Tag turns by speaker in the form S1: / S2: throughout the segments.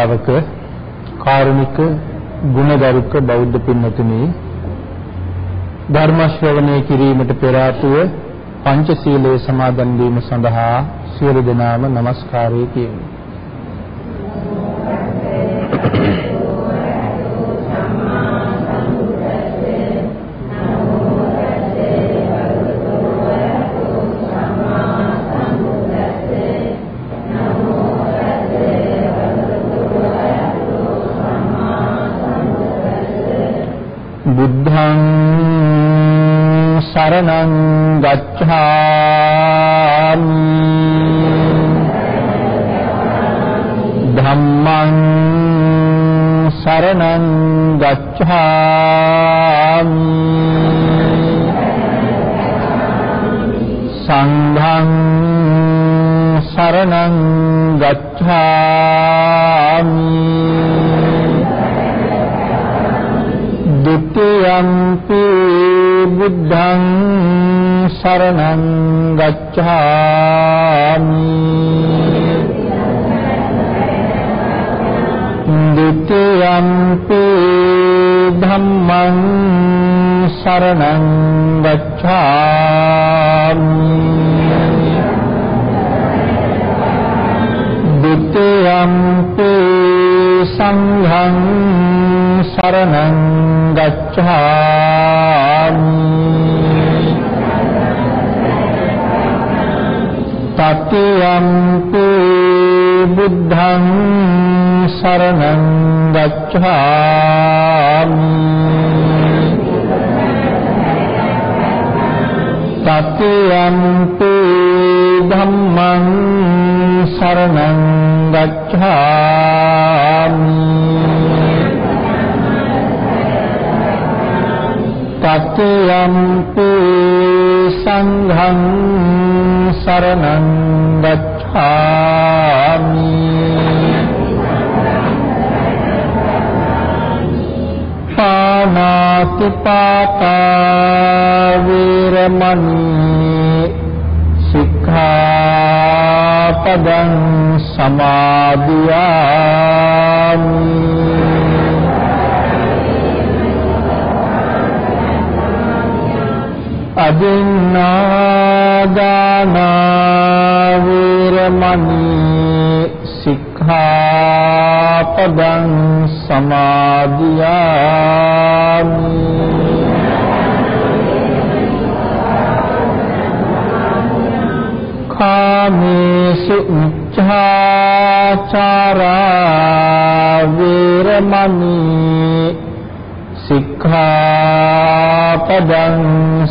S1: ශ්‍රාවක කාරුණික ගුණගරුක බෞද්ධ පින්වතුනි ධර්ම ශ්‍රවණය කිරීමට පෙර ආතුව පංචශීලයේ සමාදන් වීම සඳහා සියලු දෙනාම নমස්කාරය කියමු. Cha සරණං ගච්ඡාමි ဒ ුතියම්පි ධම්මං සරණං ගච්ඡාමි ဒ ුතියම්පි සංඝං සරණං ගච්ඡාමි තතියම්පි බුද්ධං සරණං ගච්ඡාමි තතියම්පි ධම්මං සරණං ගච්ඡාමි තත්යම්පි සංඝං සරණං ගච්ඡාමි පානාති පාතා වීරමණී සික්ඛාපදං සමාදියාමි අදින්නාදානා වීරමණී සික්ඛාපදං සමාදියාමි. කාමේසු උච්ඡාචාරා වීරමණී සික්ඛාපදං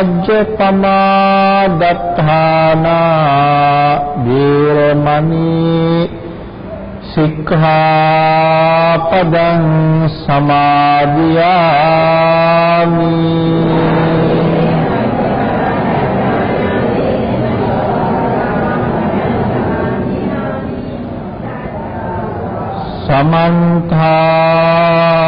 S1: මජ්ජපමා දත්තානා වීරමණී සික්ඛාපදං සමාදියාමි සමන්තා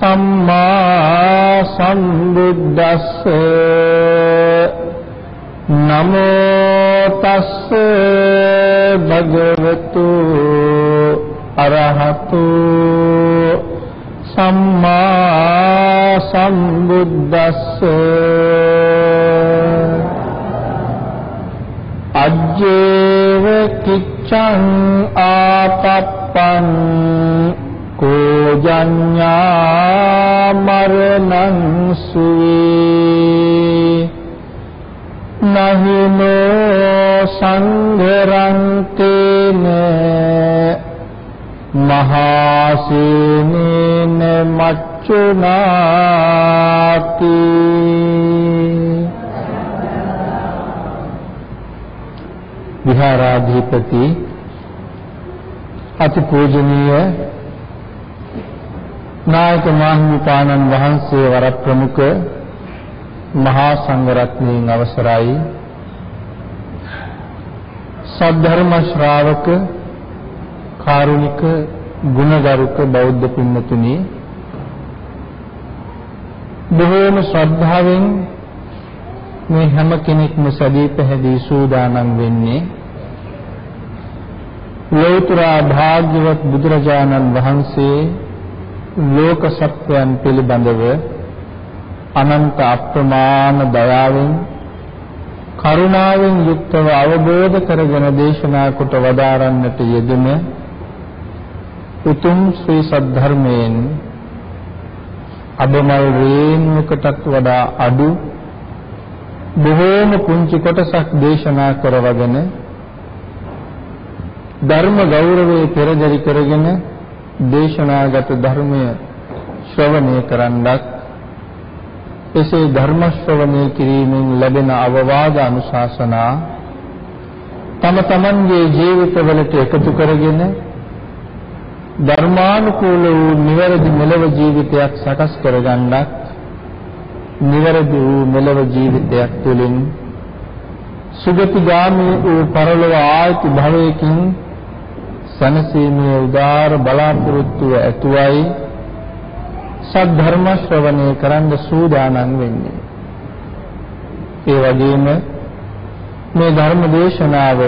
S1: සම්මා සම්බුද්දස්ස නමෝ තස්ස භගවතු අරහතු සම්මා සම්බුද්දස්ස අජ්ජේව කිච්ඡං ආපප්පං කෝජඤ්ඤා මරණං සුවේ නහිනෝ සංඝරන්තේන මහාසීනේන මච්චුනාති විහාරාධිපති අති පූජනීය නායක මහින්පාණන් වහන්සේ වර ප්‍රමුඛ මහා සංඝරත්නයන් අවසරයි. සද්ධර්ම ශ්‍රාවක කාරුණික ගුණගරුක බෞද්ධ පින්නතුනි බොහෝම ශ්‍රද්ධාවෙන් මේ හැම කෙනෙක්ම සදී පැහැදී සූදානම් වෙන්නේ ලෝතර භාග්‍යවත් බුදුරජාණන් වහන්සේ ලෝක සත්‍යයන් පිළිබඳව අනන්ත අප්‍රමාණ දයාවෙන් කරුණාවෙන් යුක්තව අවබෝධ කරගෙන දේශනා කොට වදාරන්නට යෙදුන උතුම් ශ්‍රී සද්ධර්මයෙන් අබමල් රේණුවකටත් වඩා අඩු බොහෝම පුංචි කොටසක් දේශනා කරවගෙන ධර්ම ගෞරවයේ පෙරදරි කරගෙන දේශනාගත ධර්මය ශ්‍රවණය කරන්නත් එසේ ධර්ම ශ්‍රවණය කිරීමෙන් ලැබෙන අවවාද අනුශාසනා තම තමන්ගේ ජීවිතවලට එකතු කරගෙන ධර්මානුකූල වූ නිවැරදි මෙලව ජීවිතයක් සකස් කරගන්නත් නිවැරදි වූ මෙලව ජීවිතයක් තුළින් සුගතිගාමී වූ පරලොව ආයති භවයකින් සනසීමේ උදාර බලාපොරොත්තුව ඇතුවයි සද්ධර්ම ශ්‍රවණය කරන්න සූදානම් වෙන්නේ. ඒ වගේම මේ ධර්ම දේශනාව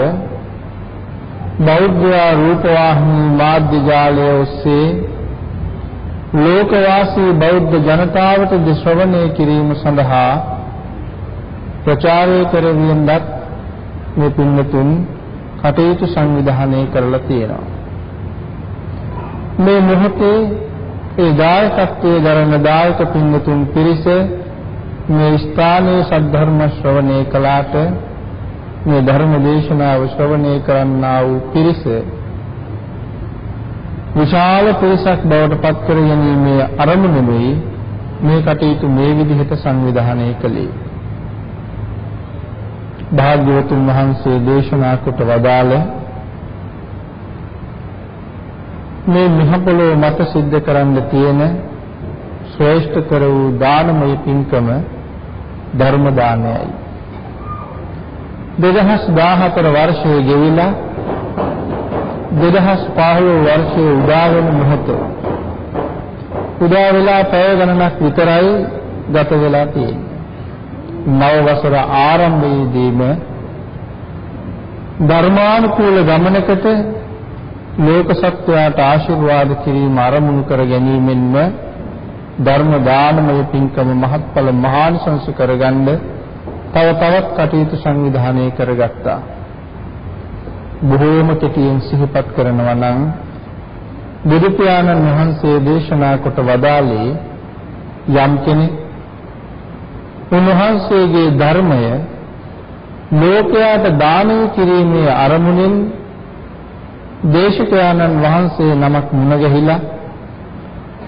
S1: බෞද්ධ රූපවාහිනී මාධ්‍ය ජාලය ඔස්සේ ලෝකවාසී බෞද්ධ ජනතාවට ශ්‍රවණය කිරීම සඳහා ප්‍රචාරය කරවීමත් මේ පින්වතුන් කටයුතු සංවිධානය කරලා තියෙනවා. මේ මොහොතේ ඒ දායකත්වයේ දරන දායක පින්වතුන් පිරිස මේ ස්ථානයේ සද්ධර්ම ශ්‍රවණය කළාට මේ ධර්ම දේශනාව ශ්‍රවණය කරන්නා වූ පිරිස විශාල පිරිසක් බවට පත් කර ගැනීමේ අරමුණුයි මේ කටයුතු මේ විදිහට සංවිධානය කළේ. භාග්‍යවතුන් වහන්සේ දේශනා කොට වදාළ මේ මහපොළොව මත සිද්ධ කරන්න තියෙන ශ්‍රේෂ්ඨතර වූ දානමය පින්කම ධර්ම දානයයි. 2014 වර්ෂයේ ගෙවිලා 2015 වර්ෂයේ උදා වෙන මොහොත උදා වෙලා පැය ගණනක් විතරයි ගත වෙලා තියෙන්නේ. නව වසර ආරම්භයේදීම ධර්මානුකූල ගමනකට ලෝක සත්වයාට ආශිර්වාද කිරීම ආරමුණු කර ගැනීමෙන්ම ධර්ම දානමය පින්කම මහත්ඵල මහානිසංස කරගන්න තව තවත් කටයුතු සංවිධානය කරගත්තා. බොහෝම කෙටියෙන් සිහිපත් කරනවා නම් බුදු පියාණන් වහන්සේ දේශනා කොට වදාළේ යම් කෙනෙක් උන්වහන්සේගේ ධර්මය ලෝකයාට දානය කිරීමේ අරමුණෙන් දේශකයාණන් වහන්සේ නමක් මුණ ගැහිලා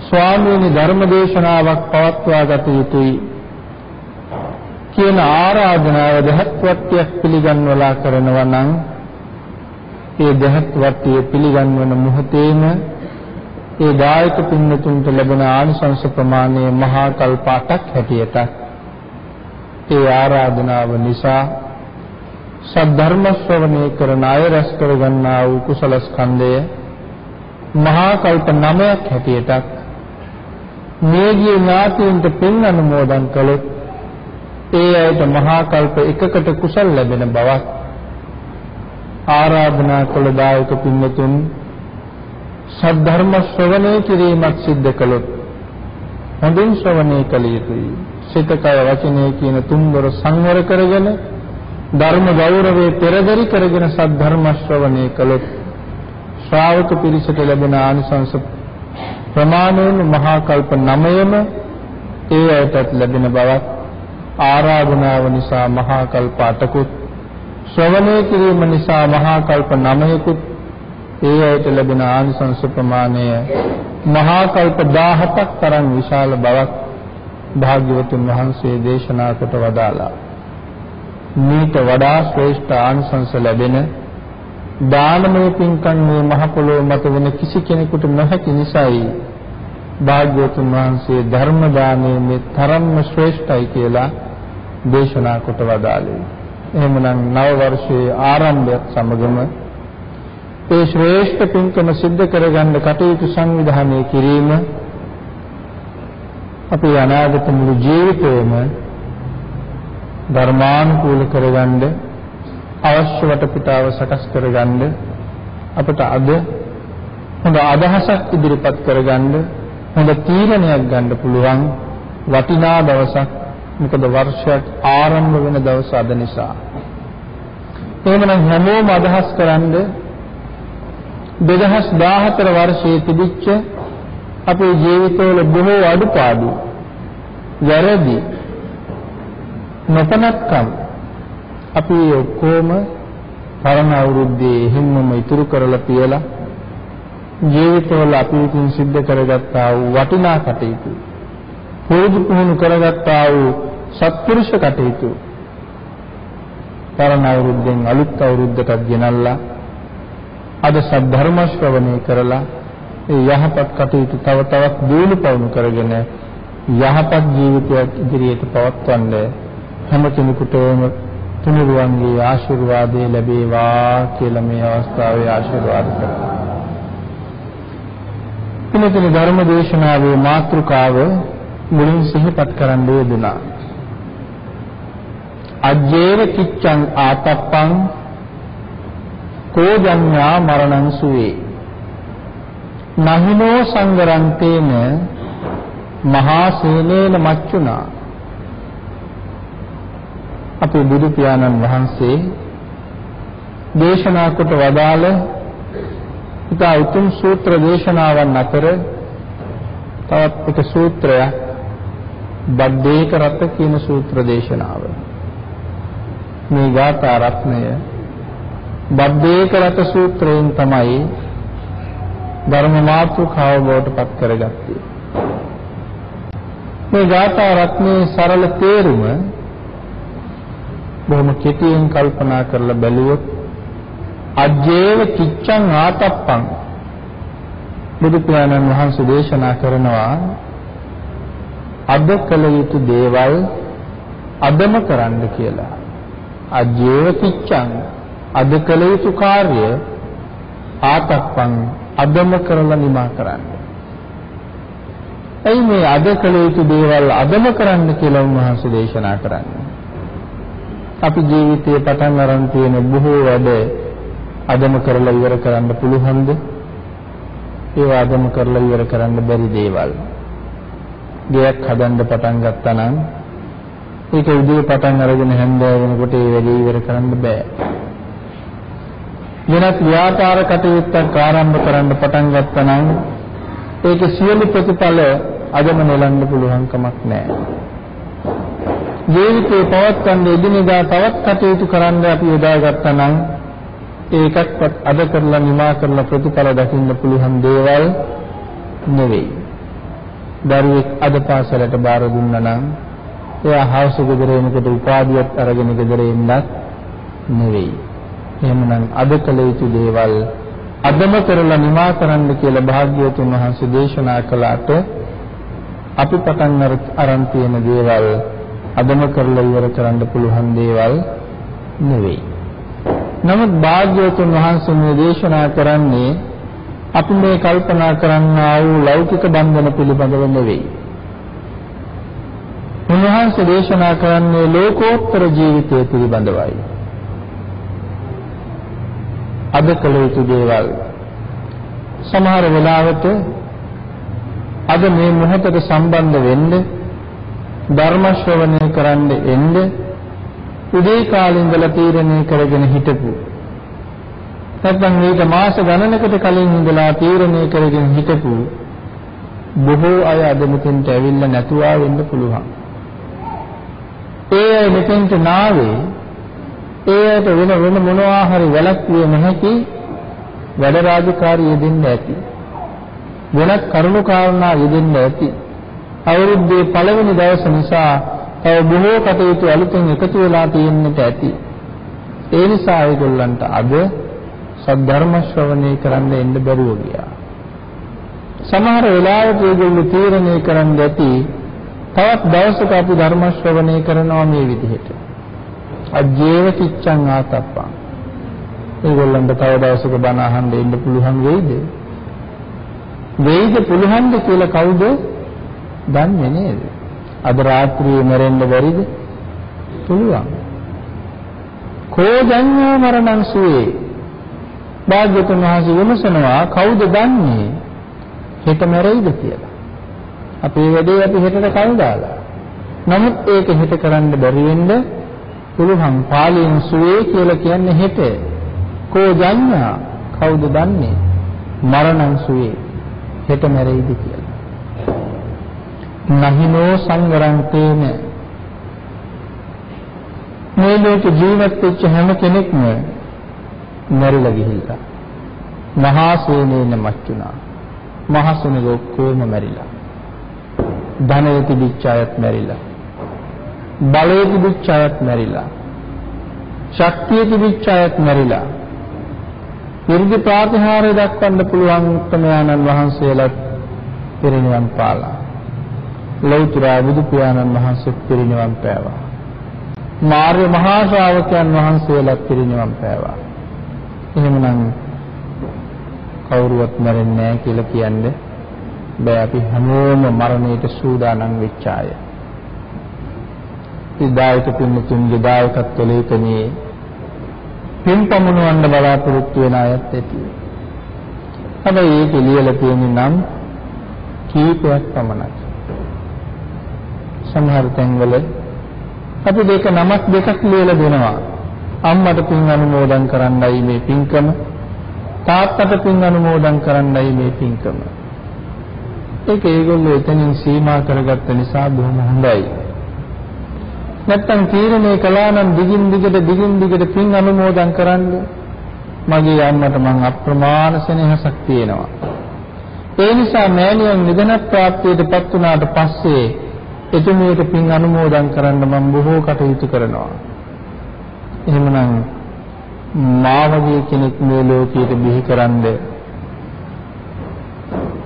S1: ස්වාමීනි ධර්ම දේශනාවක් පවත්වා ගත යුතුයි කියන ආරාධනාව දහත් වට්ටියක් පිළිගන්වලා කරනවා නම් ඒ දහත් වට්ටිය පිළිගන්වන මොහොතේම ඒ දායක පින්නතුන්ට ලැබෙන ආනිසංස ප්‍රමාණය මහා කල්ප 8ක් හැටියට ඒ ආරාධනාව නිසා සද්ධර්ම ශ්‍රවණය කරන අය රැස් කරගන්නා වූ කුසල ස්කන්ධය මහා කල්ප 9ක් හැටියට මේගිය ඥාතීන්ට පින් අනුමෝදන් කළොත් ඒ අයට මහා කල්ප එකකට කුසල් ලැබෙන බවක් ආරාධනා කළ දායක පින්නතුන් සද්ධර්ම ශ්‍රවණය කිරීමක් සිද්ධ කළොත් හොඳින් ශ්‍රවණය කළ යුතුයි. සිත කය වචනය කියන තුන්වර සංවර කරගෙන ධර්ම ගෞරවයේ පෙරදරි කරගෙන සද්ධර්ම ශ්‍රවණය කළොත් ශ්‍රාවක පිරිසට ලැබෙන ආනිසංස ප්‍රමාණයෙන් මහා කල්ප 9ම ඒ අයටත් ලැබෙන බවක් ආරාධනාව නිසා මහා කල්ප 8කුත් ශ්‍රවණය කිරීම නිසා මහා කල්ප 9කුත් ඒ අයට ලැබෙන ආනිසංස ප්‍රමාණය මහා කල්ප 17ක් තරම් විශාල බවක් භාග්‍යවතුන් වහන්සේ දේශනා කොට වදාලා මේට වඩා ශ්‍රේෂ්ඨ ආනිසංස ලැබෙන දානමය පින්කම් මේ මහ පොළොව මත වෙන කිසි කෙනෙකුට නොහැකි නිසායි භාග්‍යවතුන් වහන්සේ ධර්ම දානයේ මේ තරම්ම ශ්‍රේෂ්ඨයි කියලා දේශනා කොට වදාළේ. එහෙමනම් නව වර්ෂයේ ආරම්භයත් සමගම ඒ ශ්‍රේෂ්ඨ පින්කම සිද්ධ කරගන්න කටයුතු සංවිධානය කිරීම අපේ අනාගත මුළු ජීවිතේම ධර්මානුකූල කරගන්න අවශ්‍ය වටපිටාව සකස් කරගන්න අපට අද හොඳ අදහසක් ඉදිරිපත් කරගන්න හොඳ තීරණයක් ගන්න පුළුවන් වටිනා දවසක්. මොකද වර්ෂයක් ආරම්භ වෙන දවස අද නිසා. එහෙමනම් හැමෝම අදහස් කරන්නේ 2014 වර්ෂයේ තිබිච්ච අපේ ජීවිතවල බොහෝ අඩුපාඩු වැරදි නොපනත්කම් අපි ඔක්කොම පරණ අවුරුද්දේ හිම්මම ඉතුරු කරලා තියලා ජීවිතවල අපි විසින් සිද්ධ කරගත්තා වූ වටිනා කටයුතු පුරුදු පුහුණු කරගත්තා වූ සත්පුරුෂ කටයුතු පරණ අවුරුද්දෙන් අලුත් අවුරුද්දට ගෙනල්ලා අද සද්ධර්ම ශ්‍රවණය කරලා ඒ යහපත් කටයුතු තව තවත් දියුණු පවුණු කරගෙන යහපත් ජීවිතයක් ඉදිරියට පවත්වන්න හැම කෙනෙකුටම තුනුරුවන්ගේ ආශිර්වාදය ලැබේවා කියලා මේ අවස්ථාවේ ආශිර්වාද කරනවා. පිළිතුරු ධර්ම දේශනාවේ මාතෘකාව මුලින් සිහිපත් කරන්න යෙදුනා. අජ්ජේව කිච්ඡං ආතප්පං කෝජඤ්ඤා මරණං සුවේ නහිනෝ සංගරන්තේන මහා සේනේන මච්චුනා අපේ බුදු පියාණන් වහන්සේ දේශනා කොට වදාළ ඉතා උතුම් සූත්‍ර දේශනාවන් අතර තවත් එක සූත්‍රයක් බද්දේක රත කියන සූත්‍ර දේශනාව. මේ ගාථා රත්නය බද්දේක රත සූත්‍රයෙන් තමයි ධර්ම මාතෘකාව බවට පත් කරගත්තේ. මේ ගාථා රත්නයේ සරල තේරුම බොහොම කෙටියෙන් කල්පනා කරලා බැලුවොත් අජ්ජේව කිච්ඡං ආතප්පං බුදු පියාණන් වහන්සේ දේශනා කරනවා අද කළ යුතු දේවල් අදම කරන්න කියලා. අජ්ජේව කිච්ඡං අද කළ යුතු කාර්ය ආතප්පං අදම කරලා නිමා කරන්න. එයි මේ අද කළ යුතු දේවල් අදම කරන්න කියලා උන්වහන්සේ දේශනා කරන්නේ. අපි ජීවිතයේ පටන් අරන් තියෙන බොහෝ වැඩ අදම කරලා ඉවර කරන්න පුළුවන්ද? ඒවා අදම කරලා ඉවර කරන්න බැරි දේවල්. ගෙයක් හදන්න පටන් ගත්තා නම් ඒක උදේ පටන් අරගෙන හැන්දෑව වෙනකොට ඒ වැඩේ ඉවර කරන්න බෑ. වෙනත් ව්‍යාපාර කටයුත්තක් ආරම්භ කරන්න පටන් ගත්තා නම් ඒක සියලු ප්‍රතිඵල අදම නෙලන්න පුළුවන් කමක් නැහැ. ජීවිතේ පවත්වන්න එදිනෙදා තවත් කටයුතු කරන්න අපි යොදාගත්තා නම් ඒකක්වත් අද කරලා නිමා කරලා ප්‍රතිඵල දකින්න පුළුවන් දේවල් නෙවෙයි. දරුවෙක් අද පාසලට බාර දුන්නා නම් එයා හවස ගෙදර එනකොට උපාධියත් අරගෙන ගෙදර එන්නත් නෙවෙයි. එහෙමනම් අද කළ යුතු දේවල් අදම කරලා නිමා කරන්න කියලා භාග්‍යවතුන් වහන්සේ දේශනා කළාට අපි පටන් අරන් තියෙන දේවල් අදම කරලා ඉවර කරන්න පුළුවන් දේවල් නෙවෙයි. නමුත් භාග්‍යවතුන් වහන්සේ මේ දේශනා කරන්නේ අපි මේ කල්පනා කරන්නා වූ ලෞකික බන්ධන පිළිබඳව නෙවෙයි. උන්වහන්සේ දේශනා කරන්නේ ලෝකෝත්තර ජීවිතය පිළිබඳවයි. අද කළ යුතු දේවල් සමහර වෙලාවට අද මේ මොහොතට සම්බන්ධ වෙන්න ධර්ම ශ්‍රවණය කරන්න එන්න උදේ කාලේ ඉඳලා තීරණය කරගෙන හිටපු නැත්නම් මේක මාස ගණනකට කලින් ඉඳලා තීරණය කරගෙන හිටපු බොහෝ අය අද මෙතෙන්ට ඇවිල්ලා නැතුවා වෙන්න පුළුවන්. ඒ අය මෙතෙන්ට නාවේ ඒ අයට වෙන වෙන මොනවා හරි වැළැක්විය නොහැකි වැඩ රාජකාරී යෙදෙන්න ඇති. වෙනත් කරුණු කාරණා යෙදෙන්න ඇති. අවුරුද්දේ පළවෙනි දවස නිසා තව බොහෝ කටයුතු අලුතෙන් එකතු වෙලා තියෙන්නට ඇති. ඒ නිසා ඒගොල්ලන්ට අද සද්ධර්ම ශ්‍රවණය කරන්න එන්න බැරුව ගියා. සමහර වෙලාවට ඒගොල්ලෝ තීරණය කරන්න ඇති තවත් දවසක අපි ධර්ම ශ්‍රවණය කරනවා මේ විදිහට. අජේව කිච්ඡං ආතප්පං. ඒගොල්ලන්ට තව දවසක බණ අහන්න එන්න පුළුවන් වෙයිද? වෙයිද පුළුවන්ද කියලා කවුද දන්නේ නේද? අද රාත්‍රියේ මැරෙන්න බැරිද? පුළුවන්. කෝ ජඤ්ඤෝ මරණං සුවේ. භාග්‍යතුන් වහන්සේ විමසනවා කවුද දන්නේ හෙට මැරෙයිද කියලා. අපේ වැඩේ අපි හෙටට කල් දාලා. නමුත් ඒක හෙට කරන්න බැරි වෙන්න පුළුවන්. පාලියෙන් සුවේ කියලා කියන්නේ හෙට. කෝ ජඤ්ඤා කවුද දන්නේ? මරණං සුවේ හෙට මැරෙයිද කියලා. නහිනෝ සංවරං තේන මේ ලෝක ජීවත් වෙච්ච හැම කෙනෙක්ම මැරිලා ගිහිල්ලා. මහා සේනේන මච්චුනා. මහා සේනෙක ඔක්කොම මැරිලා. ධනෙ තිබිච්ච අයත් මැරිලා. බලය තිබිච්ච අයත් මැරිලා. ශක්තිය තිබිච්ච අයත් මැරිලා. විරුද්ධ ප්‍රාතිහාර්ය දක්වන්න පුළුවන් උත්තමයන්න් වහන්සේලාත් පිරිනිවන් පාලා. ලෞතර බුදු පියාණන් වහන්සේ පිරිනිවන් පෑවා. මාර්ය මහා ශ්‍රාවකයන් වහන්සේලාත් පිරිනිවන් පෑවා. එහෙමනම් කවුරුවත් මැරෙන්නේ නැහැ කියලා කියන්නේ බෑ අපි හැමෝම මරණයට සූදානම් වෙච්ච අය. ඉදායක පින්තුන්ගේ දායකත්ව ලේඛනයේ පින්පමුණවන්න බලාපොරොත්තු වෙන අයත් ඇති. හැබැයි ඒක ලියලා තියෙන්නේ නම් කීපයක් පමණයි. සමහර තැන්වල අපි දෙක නමක් දෙකක් ලියලා දෙනවා. අම්මට පින් අනුමෝදන් කරන්නයි මේ පින්කම තාත්තට පින් අනුමෝදන් කරන්නයි මේ පින්කම ඒක ඒගොල්ලෝ එතනින් සීමා කරගත්ත නිසා බොහොම හොඳයි නැත්තම් තීරණය කළා නම් දිගින් දිගට දිගින් දිගට පින් අනුමෝදන් කරන්න. මගේ අම්මට මං අප්‍රමාණ සෙනෙහසක් තියෙනවා. ඒ නිසා මෑණියන් නිදන ප්‍රාප්තියටපත් වුණාට පස්සේ එතුමියට පින් අනුමෝදන් කරන්න මම බොහෝ කටයුතු කරනවා. එහෙමනම් මා වගේ කෙනෙක් මේ ලෝකයට බිහි කරන්න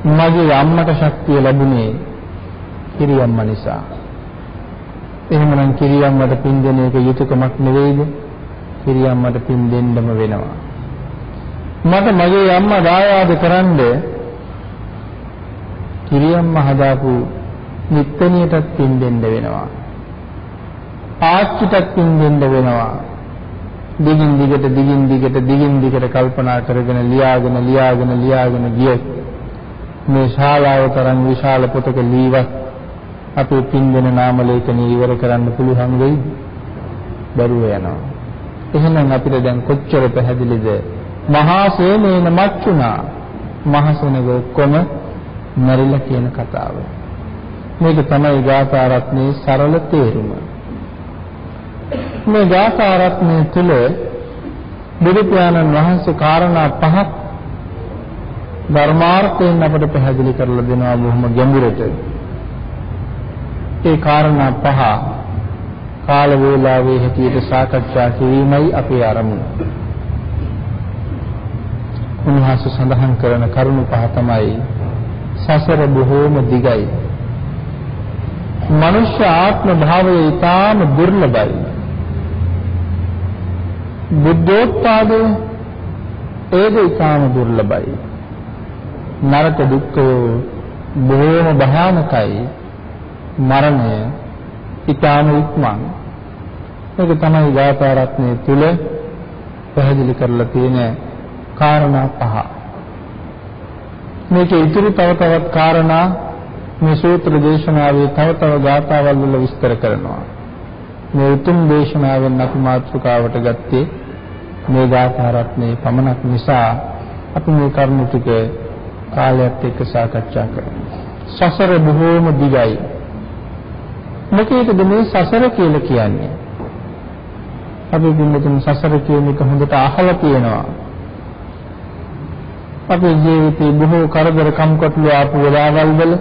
S1: මගේ අම්මට ශක්තිය ලැබුණේ කිරියම්ම නිසා. එහෙමනම් කිරියම්මට පින් දෙන එක යුතුයකමක් නෙවෙයිද? කිරියම්මට පින් දෙන්නම වෙනවා. මට මගේ අම්මා දායාද කරන්න කිරියම්ම හදාපු නිත්තනියටත් පින් දෙන්න වෙනවා. ආච්චිටත් පින් දෙන්න වෙනවා. දිගින් දිගට දිගින් දිගට දිගින් දිගට කල්පනා කරගෙන ලියාගෙන ලියාගෙන ලියාගෙන ගියොත් මේ ශාලාව තරම් විශාල පොතක ලීවත් අපේ පින්දෙන නාම ලේඛනය ඉවර කරන්න පුළුවන් වෙයිද? බැරුව යනවා. එහෙනම් අපිට දැන් කොච්චර පැහැදිලිද? මහා සේනේන මච්චුනා මහසෙනග ඔක්කොම මැරිලා කියන කතාව. මේක තමයි ගාථා රත්නයේ සරල තේරුම. මේ ගාථා රත්නය තුල බුදු පියාණන් වහන්සේ කාරණා පහක් ධර්මාර්ථයෙන් අපට පැහැදිලි කරලා දෙනවා බොහොම ගැඹුරට. ඒ කාරණා පහ කාල වේලාවේ හැටියට සාකච්ඡා කිරීමයි අපේ අරමුණ. උන්වහන්සේ සඳහන් කරන කරුණු පහ තමයි සසර බොහෝම දිගයි. මනුෂ්‍ය ආත්ම භාවය ඊටාම දුර්ලභයි. බුද්ධෝත්පාදය ඒක ඊටාම දුර්ලභයි. නරක දුක්ඛය බොහෝම භයානකයි. මරණය ඊටාම ඉක්මන්. මේක තමයි ගාථා රත්නයේ තුල පැහැදිලි කරලා තියෙන කාරණා පහ. මේකේ ඉතුරු තව තවත් කාරණා මේ සූත්‍ර දේශනාවේ තව තව ගාථාවල් වල විස්තර කරනවා. මේ උතුම් දේශනාවෙන් අපි මාතෘකාවට ගත්තේ මේ ගාථා රත්නයේ පමණක් නිසා අපි මේ කරුණු ටික කාලයත් එක්ක සාකච්ඡා කරමු. සසර බොහෝම දිගයි. මොකේද මේ සසර කියලා කියන්නේ? අපි බින්දුතුන් සසර කියන එක හොඳට අහලා තියෙනවා. අපේ ජීවිතේ බොහෝ කරදර කම්කටොළු ආපු වෙලාවල් වල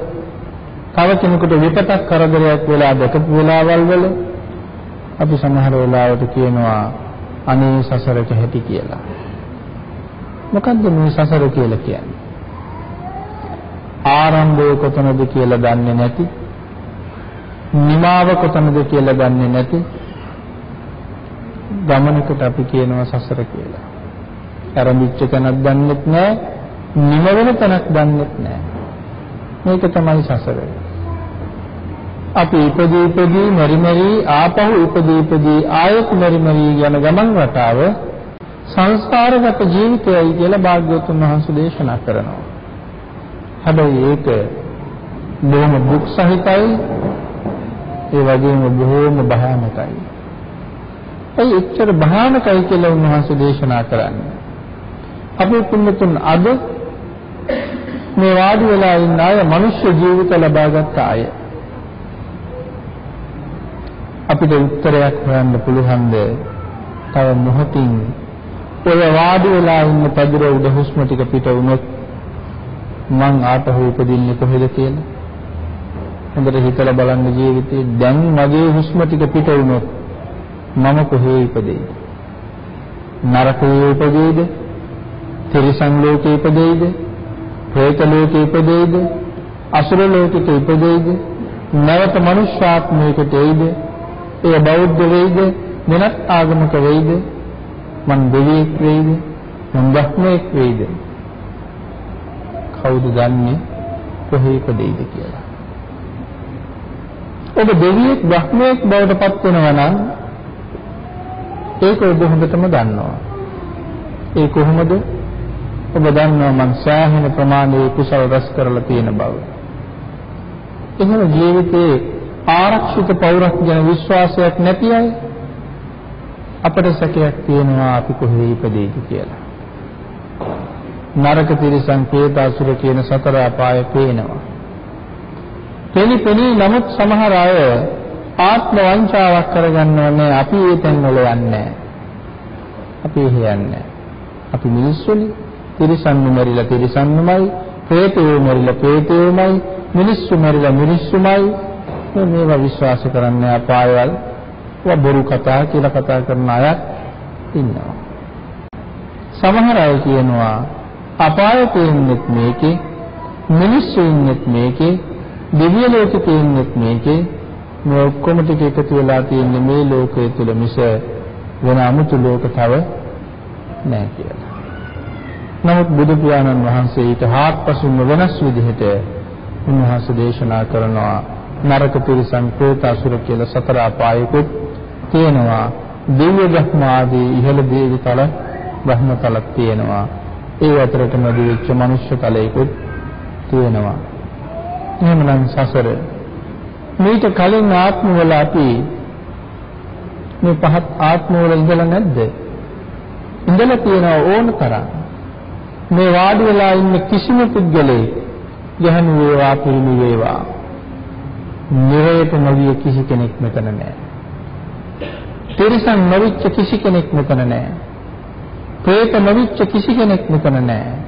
S1: තව කෙනෙකුට විපතක් කරදරයක් වෙලා දැකපු වෙලාවල් වල අපි සමහර වෙලාවට කියනවා අනේ සසරක හැටි කියලා. මොකද්ද මේ සසර කියලා කියන්නේ? ආරම්භය කොතනද කියලා දන්නේ නැති නිමාව කොතනද කියලා දන්නේ නැති ගමනකට අපි කියනවා සසර කියලා. ආරම්භිච්ච තැනක් දන්නෙත් නැහැ, නිම වෙන තැනක් දන්නෙත් නැහැ. මේක තමයි සසර. අපි ඉපදී ඉපදී මෙරි මෙරි ආපහු ඉපදී ඉපදී ආයෙත් මෙරි මෙරි යන ගමන් රටාව සංස්කාරගත ජීවිතයයි කියලා භාග්‍යවතුන් වහන්සේ දේශනා කරනවා. හැබැයි ඒක බොහොම දුක් සහිතයි ඒ වගේම බොහොම භයානකයි. ඒ එච්චර භයානකයි කියලා උන්වහන්සේ දේශනා කරන්නේ. අපේ පුණ්‍යතුන් අද මේ වාඩි වෙලා ඉන්න අය මනුෂ්‍ය ජීවිත ලබාගත් අය. අපිට උත්තරයක් හොයන්න පුළුවන්ද? තව මොහොතින් ඔය වාඩි වෙලා ඉන්න පදුර උඩ හුස්ම ටික පිට වුණොත් මං ආපහු උපදින්නේ කොහෙද කියලා? හොඳට හිතලා බලන්න ජීවිතේ දැන් මගේ හුස්ම ටික පිට වුණොත් මම කොහේ ඉපදෙයිද? නරකයේ ඉපදෙයිද? තිරිසන් ලෝකේ ඉපදෙයිද? പ്രേත ලෝකේ ඉපදෙයිද? අසුර ලෝකෙක ඉපදෙයිද? නැවත මනුෂ්‍යාත්මයකට එයිද? එය බෞද්ධ වෙයිද? වෙනත් ආගමක වෙයිද? මන් දෙවියෙක් වෙයිද? මන් බ්‍රහ්මයෙක් වෙයිද? කවුද දන්නේ කොහේ ඉපදෙයිද කියලා? ඔබ දෙවියෙක් බ්‍රහ්මයෙක් බවට පත් වෙනවා නම් ඒක ඔබ හොඳටම දන්නවා. ඒ කොහොමද? ඔබ දන්නවා මං සෑහෙන ප්‍රමාණයේ කුසල රැස් කරලා තියෙන බව. එහෙම ජීවිතේ ආරක්ෂිත පෞරක් ගැන විශ්වාසයක් නැති අය අපට සැකයක් තියෙනවා අපි කොහේ ඉපදෙයිද කියලා. නරක තිරිසන් ප්‍රේතාසුර කියන සතර අපාය පේනවා. පෙනි පෙනි නමුත් සමහර අය ආත්ම වංචාවක් කරගන්නවනේ අපි ඒ තැන් වල යන්නේ අපි එහෙ යන්නේ අපි මිනිස්සුනේ තිරිසන්නු මරිලා තිරිසන්නුමයි. ප්‍රේතයෝ මරිලා ප්‍රේතයෝමයි මිනිස්සු මරිලා මිනිස්සුමයි. මේවා විශ්වාස කරන්නේ අපායවල. බොරු කතා කියලා කතා කරන අයත් ඉන්නවා. සමහර අය කියනවා අපාය තියෙන්නෙත් මේකේ මිනිස්සු ඉන්නෙත් මේකේ දිව්‍ය ලෝකෙ තියෙන්නෙත් මේකේ මේ ඔක්කොම ටික එකතු වෙලා තියෙන්නේ මේ ලෝකයේ තුල මිස වෙන 아무තු ලෝක තව නැහැ කියලා. නමුත් බුදු පියාණන් වහන්සේ ඊට හාත්පසින්ම වෙනස් විදිහට උන්වහන්සේ දේශනා කරනවා නරක තිරිසන් ප්‍රේත අසුර කියලා සතර අපායකුත් තියෙනවා. දිව්‍ය බ්‍රහ්ම ආදී ඉහළ දේවිතල බ්‍රහ්මතලක් තියෙනවා. ඒ අතරටම දිවිච්ච මනුෂ්‍ය තලයකුත් තියෙනවා. එහෙමනම් සසර මේක කලින් ආත්මවල අපි මේ පහත් ආත්මවල ඉඳලා නැද්ද? ඉඳලා තියෙනවා ඕන තරම්. මේ වාඩි වෙලා ඉන්න කිසිම පුද්ගලයෙක් යහනු වේවා පිරිමි වේවා. නිරයට නොවිය කිසි කෙනෙක් මෙතන නැහැ. තිරිසන් නොවිච්ච කිසි කෙනෙක් මෙතන නැහැ. പ്രേත නොවිච්ච කිසි කෙනෙක් මෙතන නැහැ.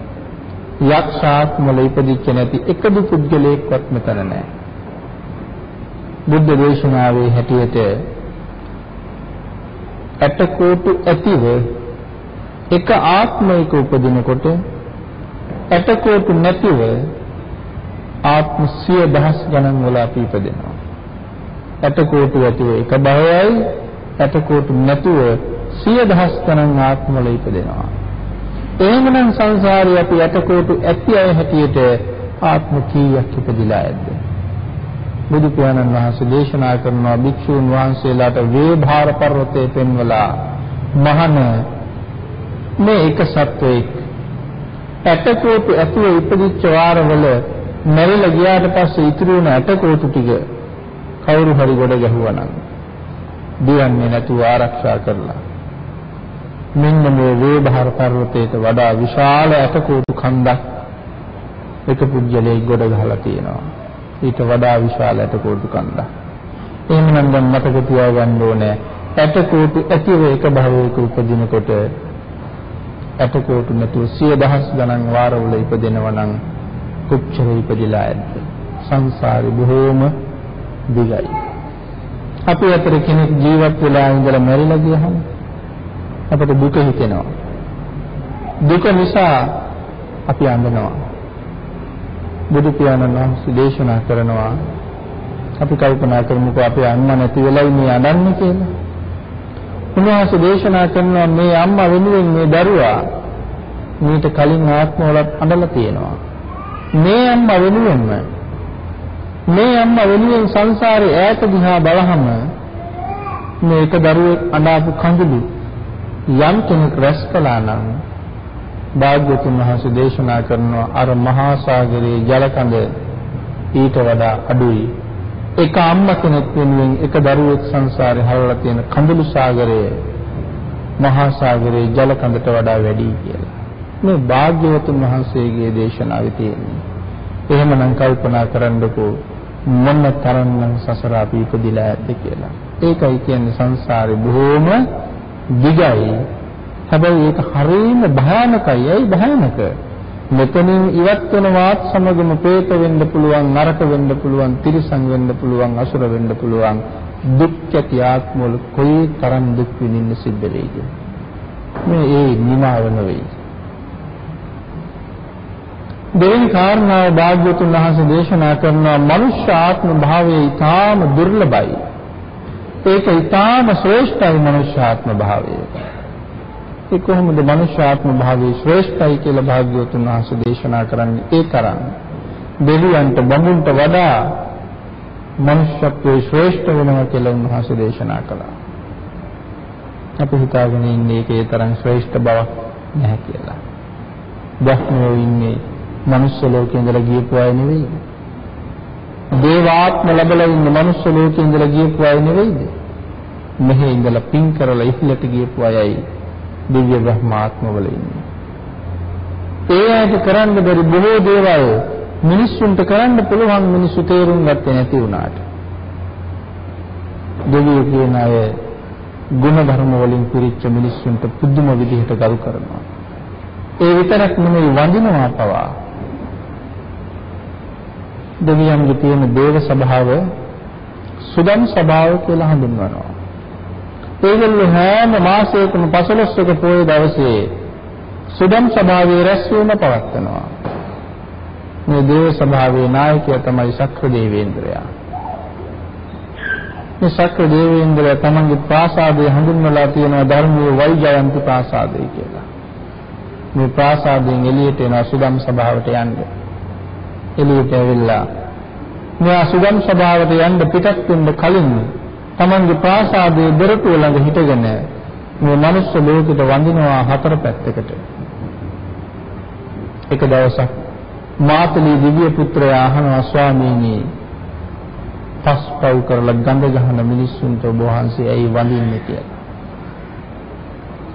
S1: යක්ෂාත්මල ඉපදිච්ච නැති එකදු පුද්ගලයෙක්වත් මෙතන නැහැ. බුද්ධ දේශනාවේ හැටියට ඇටකෝටු ඇතිව එක ආත්මයක උපදිනකොට ඇටකෝටු නැතිව ආත්ම සිය දහස් ගණන් වල අපි ඉපදෙනවා. ඇටකෝටු ඇතිව එක භවයයි ඇටකෝටු නැතුව සිය දහස් ගණන් ආත්ම වල ඉපදෙනවා. එහෙමනම් සංසාරේ අපි ඇටකෝටු ඇති අය හැටියට ආත්ම කීයක් ඉපදිලා ඇද්ද? බුදු පියාණන් වහන්සේ දේශනා කරනවා භික්ෂූන් වහන්සේලාට වේභාර පර්වතයේ පෙන්වලා මහන මේ එක සත්වයක් ඇටකෝටු ඇතුව ඉපදිච්ච වාරවල මැරිලා ගියාට පස්සේ ඉතුරු වුණ ඇටකෝටු ටික කවුරු හරි ගොඩ ගැහුවා නම් දියන්නේ නැතුව ආරක්ෂා කරලා මෙන්න මේ වේභාර පර්වතයට වඩා විශාල ඇටකෝටු කන්දක් එක පුජ්‍යලයේ ගොඩ ගහලා තියෙනවා. ඊට වඩා විශාල ඇටකෝටු කන්දක්. එහෙමනම් දැන් මතක තියාගන්න ඕනේ ඇටකෝටු ඇතිව එක භවයක උපදිනකොට ඇටකෝටු නැතුව සිය දහස් ගණන් වාරවල ඉපදෙනවා නම් කොච්චර ඉපදිලා ඇද්ද? සංසාරේ බොහෝම දිගයි. අපි අතර කෙනෙක් ජීවත් වෙලා ඉඳලා මැරිලා ගියහම අපට දුක හිතෙනවා. දුක නිසා අපි අඬනවා. බුදු පියාණන් වහන්සේ දේශනා කරනවා අපි කල්පනා කරමුකෝ අපේ අම්මා නැති වෙලයි මේ අඬන්නේ කියලා. උන්වහන්සේ දේශනා කරනවා මේ අම්මා වෙනුවෙන් මේ දරුවා මීට කලින් ආත්මවලත් අඬලා තියෙනවා. මේ අම්මා වෙනුවෙන්ම මේ අම්මා වෙනුවෙන් සංසාරේ ඈත දිහා බලහම මේ එක දරුවෙක් අඬාපු කඳුළු යම් කෙනෙක් රැස් කළා නම් භාග්‍යතුන් වහන්සේ දේශනා කරනවා අර මහා සාගරයේ ජල කඳ ඊට වඩා අඩුයි. එක අම්මා කෙනෙක් වෙනුවෙන් එක දරුවෙක් සංසාරේ හරලා තියෙන කඳුළු සාගරයේ මහා සාගරයේ ජල කඳට වඩා වැඩි කියලා. මේ භාග්‍යවතුන් වහන්සේගේ දේශනාවේ තියෙන්නේ. එහෙමනම් කල්පනා කරන්නකෝ මොන තරම්නම් සසර අපි ඉපදිලා ඇද්ද කියලා. ඒකයි කියන්නේ සංසාරේ බොහෝම දිගයි. හැබැයි ඒක හරියම භයානකයි. ඇයි භයානක? මෙතනින් ඉවත් වෙනවත් සමගම പ്രേත වෙන්න පුළුවන්, නරක වෙන්න පුළුවන්, තිරිසන් වෙන්න පුළුවන්, අසුර වෙන්න පුළුවන්. දුක් ඇති ආත්මවල කොයි තරම් දුක් විඳින්න සිද්ධ වෙයිද? මේ ඒ නිමාව නෙවෙයි. දෙවෙනි කාරණාව භාග්‍යවතුන් වහන්සේ දේශනා කරනවා මනුෂ්‍ය ආත්ම භාවයේ ඊටාම දුර්ලභයි. ඒක ඊටාම ශ්‍රේෂ්ඨයි මනුෂ්‍යාත්ම භාවය. ඒ කොහොමද මනුෂ්‍යාත්ම භාවයේ ශ්‍රේෂ්ඨයි කියලා භාග්‍යවතුන් වහන්සේ දේශනා කරන්නේ ඒ තරම්. දෙවියන්ට බඹුන්ට වඩා මනුෂ්‍යත්වයේ ශ්‍රේෂ්ඨ වෙනවා කියලා උන්වහන්සේ දේශනා කළා. අපි හිතාගෙන ඉන්නේ ඒකේ තරම් ශ්‍රේෂ්ඨ බවක් නැහැ කියලා. බ්‍රහ්මයෝ ඉන්නේ මනුෂ්‍ය ලෝකේ ඉඳලා ගියපු අය නෙවෙයි. දේවාත්ම ලැබලා ඉන්න මනුස්ස ලෝකේ ඉඳලා ගියපු අය නෙවෙයිද? මෙහි ඉඳලා පින් කරලා ඉහළට ගියපු අයයි දිව්‍ය බ්‍රහ්මාත්මවල ඉන්නේ. ඒ අයට කරන්න බැරි බොහෝ දේවල් මිනිස්සුන්ට කරන්න පුළුවන් මිනිස්සු තේරුම් ගත්තේ නැති වුණාට. දෙවියෝ කියන අය ගුණ ධර්ම වලින් පිරිච්ච මිනිස්සුන්ට පුදුම විදිහට ගරු කරනවා. ඒ විතරක් නෙමෙයි වඳිනවා පවා. දෙවියන්ගේ තියෙන දේව ස්වභාව සුදම් ස්වභාව කියලා හඳුන්වනවා. ඒගොල්ලෝ හැම මාසයකම 15ක පොය දවසේ සුදම් ස්වභාවයේ රැස්වීම පවත්වනවා. මේ දේව ස්වභාවයේ නායකයා තමයි ශක්‍ර දේවේන්ද්‍රයා. මේ ශක්‍ර දේවේන්ද්‍රයා තමන්ගේ ප්‍රාසාදයේ හඳුන්වලා තියෙනවා ධර්මයේ වෛජයන්ති ප්‍රාසාදය කියලා. මේ ප්‍රාසාදයෙන් එළියට එන සුදම් ස්වභාවයට යන්නේ එළියට ඇවිල්ලා මෙයා සුගම් සභාවට යන්න පිටත් වෙන්න කලින් Tamange ප්‍රාසාදයේ දොරටුව ළඟ හිටගෙන මේ මනුස්ස ලෝකෙට වඳිනවා හතර පැත්තකට එක දවසක් මාතලී දිව්‍ය පුත්‍රයා අහනවා ස්වාමීනි පස්පව් කරලා ගඳ ගහන මිනිස්සුන්ට ඔබ වහන්සේ ඇයි වඳින්නේ කියලා.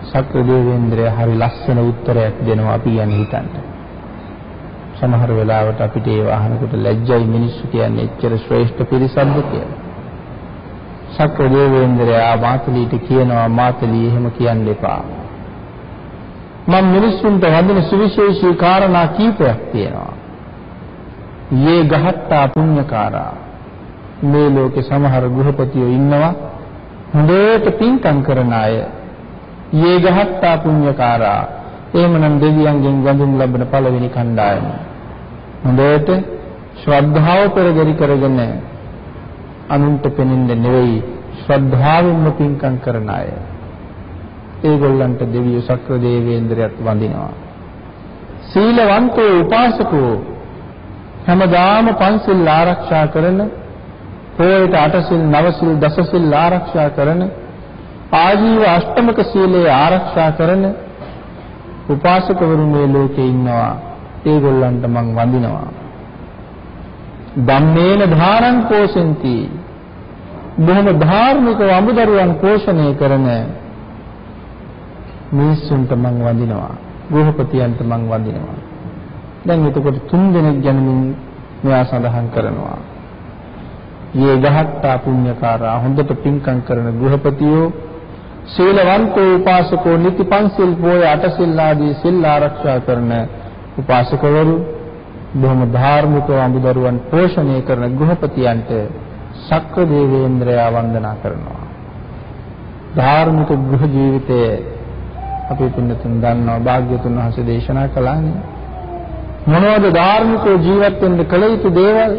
S1: සක්‍ර දේවේන්ද්‍රය හරි ලස්සන උත්තරයක් දෙනවා අපි යන්නේ හිතන්නේ. සමහර වෙලාවට අපිට ඒව අහනකොට ලැජ්ජයි මිනිස්සු කියන්නේ එච්චර ශ්‍රේෂ්ඨ පිරිසක්ද කියලා. සක්‍ර දේවේන්ද්‍රයා මාතලීට කියනවා මාතලී එහෙම කියන්න එපා. මම මිනිස්සුන්ට වදින සුවිශේෂී කාරණා කීපයක් තියෙනවා. යේ ගහත්තා පුඤ්ඤකාරා මේ ලෝකේ සමහර ගෘහපතියෝ ඉන්නවා හොඳට පින්කම් කරන අය යේ ගහත්තා පුඤ්ඤකාරා එහෙමනම් දෙවියන්ගෙන් වැඳුම් ලබන පළවෙනි කණ්ඩායම. හොඳට ශ්‍රද්ධාව පෙරදරි කරගෙන අනුන්ට පෙනෙන්නේ නෙවෙයි ශ්‍රද්ධාවෙන්ම පින්කම් කරන අය. ඒගොල්ලන්ට දෙවියෝ සක්‍ර දේවේන්ද්‍රයත් වඳිනවා. සීලවන්තෝ උපාසකෝ හැමදාම පන්සිල් ආරක්ෂා කරන පොයට අටසිල් නවසිල් දසසිල් ආරක්ෂා කරන ආජීව අෂ්ටමක සීලය ආරක්ෂා කරන උපාසකවරු මේ ලෝකේ ඉන්නවා. ඒගොල්ලන්ට මං වඳිනවා. ධම්මේන ධාරං පෝෂෙන්ති බොහොම ධාර්මිකව අමුදරුවන් පෝෂණය කරන මිනිස්සුන්ට මං වඳිනවා. ගෘහපතියන්ට මං වඳිනවා. දැන් එතකොට තුන් දෙනෙක් ගැන මෙයා සඳහන් කරනවා. යේ ගහත්තා පුඤ්ඤකාරා හොඳට පින්කම් කරන ගෘහපතියෝ සීලවන්තෝ උපාසකෝ නිති පන්සිල් පොය අටසිල් ආදී සිල් ආරක්ෂා කරන උපාසකවරු බොහොම ධාර්මිකව අමුදරුවන් පෝෂණය කරන ගෘහපතියන්ට ශක්‍ර දේවේන්ද්‍රයා වන්දනා කරනවා. ධාර්මික ගෘහ ජීවිතය අපි පින්නතුන් දන්නවා භාග්‍යතුන් වහන්සේ දේශනා කළානේ. මොනවද ධාර්මිකව ජීවත් වෙන්න කළ යුතු දේවල්?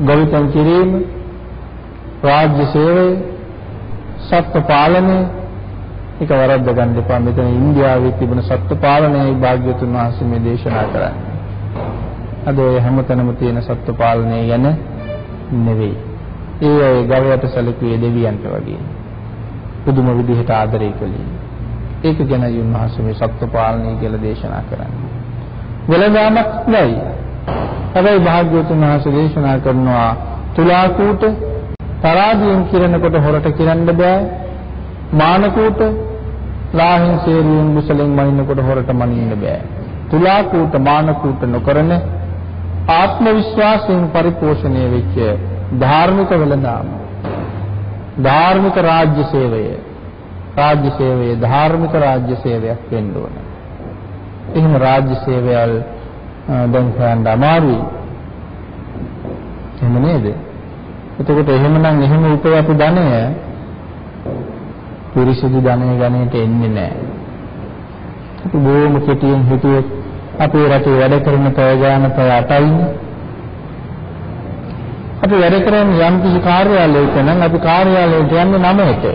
S1: ගොවිතැන් කිරීම රාජ්‍ය සේවය සත්ත්ව පාලනය. එක වරද්ද ගන්න එපා. මෙතන ඉන්දියාවේ තිබෙන සත්ත්ව පාලනයයි භාග්‍යතුන් වහන්සේ මේ දේශනා කරන්නේ. අද ඔය හැමතැනම තියෙන සත්ත්ව පාලනය ගැන නෙවෙයි. ඒ අය ගවයට සැලකුවේ දෙවියන්ට වගේ. පුදුම විදිහට ආදරය කළේ. ඒක ගැන යුන්වහන්සේ මේ සත්ත්ව පාලනය කියලා දේශනා කරන්නේ. වෙලඳාමක් නැයි හැබැයි භාග්‍යවතුන් වහන්සේ දේශනා කරනවා තුලා කූට තරාදියෙන් කිරනකොට හොරට කිරන්න බෑ මානකූට ලාහින් සේරියෙන් මුසලෙන් මනින්නකොට හොරට මනින්න බෑ තුලා කූට මානකූට නොකරන ආත්ම විශ්වාසයෙන් පරිපෝෂණය වෙච්ච ධාර්මික වෙලඳාම ධාර්මික රාජ්‍ය සේවය රාජ්‍ය සේවය ධාර්මික රාජ්‍ය සේවයක් වෙන්න ඕන. එහෙම රාජ්‍ය සේවයල් දැන් හොයන්න අමාරුයි. එහෙම නේද? එතකොට එහෙමනම් එහෙම උපයපු ධනය පිරිසිදු ධනය ගණයට එන්නේ නැහැ. අපි බොහොම කෙටියෙන් හිතුවොත් අපේ රටේ වැඩ කරන පැය ගාන පැය 8යිනේ. අපි වැඩ කරන යම් කිසි කාර්යාලයක නම් අපි කාර්යාලයට යන්නේ 9ට.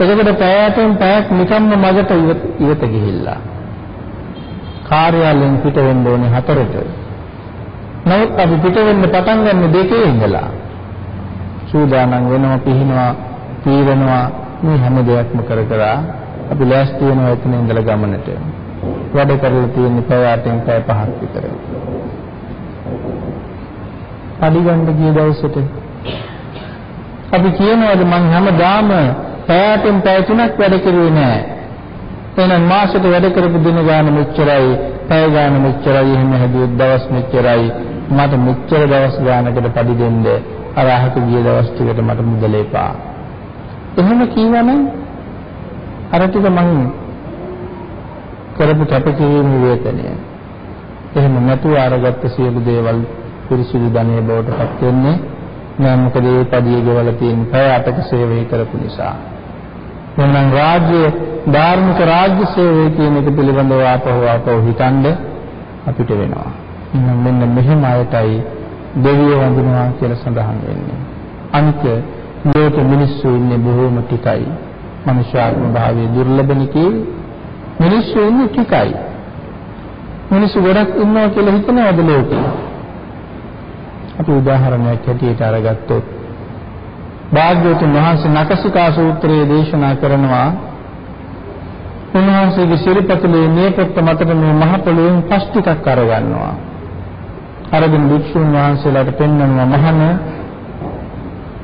S1: එතකොට පැයකින් පැයක් නිකම්ම මගට ඉවත ගිහිල්ලා. කාර්යාලයෙන් පිට වෙන්න ඕනේ 4ට. නමුත් අපි පිට වෙන්න පටන් ගන්න දෙකේ ඉඳලා. සූදානම් වෙනවා පිහිනවා පීරනවා මේ හැම දෙයක්ම කර කර අපි ලෑස්ති වෙනවා එතන ඉඳලා ගමනට. වැඩ කරලා තියෙන පැය 8න් පැය 5ක් විතර. අඩිගන්න ගිය දවසට අපි කියනවාද මං හැමදාම පැය 8න් පැය 3ක් වැඩ කරුවේ නෑ. එහෙනම් මාසෙට වැඩ කරපු දින ගාන මෙච්චරයි, පැය ගාන මෙච්චරයි, එහෙම හැදුවොත් දවස් මෙච්චරයි. මට මෙච්චර දවස් ගානකට පඩි දෙන්න අර අහක ගිය දවස් ටිකට මට මුදල එපා. එහෙම කීවනම් අර ටික මං කරපු කැපකිරීම වේතනය. එහෙම නැතුව අරගත්ත සියලු දේවල් පිරිසිදු ධනෙ බවට පත් වෙන්නේ නෑ මොකද ඒ පදියේ ගෙවල තියෙන පැය 8ක සේවය කරපු නිසා. එහෙනම් රාජ්‍ය ධාර්මික රාජ්‍ය සේවය කියන එක පිළිබඳව ආපහු ආපහු හිතනද අපිට වෙනවා. එහෙනම් මෙන්න මෙහෙම අයටයි දෙවියෝ වඳිනවා කියලා සඳහන් වෙන්නේ. අනික මේක මිනිස්සු ඉන්නේ බොහෝම ටිකයි. මනුෂ්‍යාත්ම භාවයේ දුර්ලභනිකේ මිනිස්සු ඉන්නේ ටිකයි. මිනිස්සු ගොඩක් ඉන්නවා කියලා හිතනවද ලෝකේ? අපි උදාහරණයක් හැටියට අරගත්තොත් භාග්‍යවතුන් වහන්සේ නකසිකා සූත්‍රයේ දේශනා කරනවා උන්වහන්සේගේ සිරිපතුලේ මේ පොත්ත මතට මේ මහ පොළොවෙන් පස් ටිකක් අරගන්නවා. අරගෙන භික්ෂුන් වහන්සේලාට පෙන්වනවා මහණ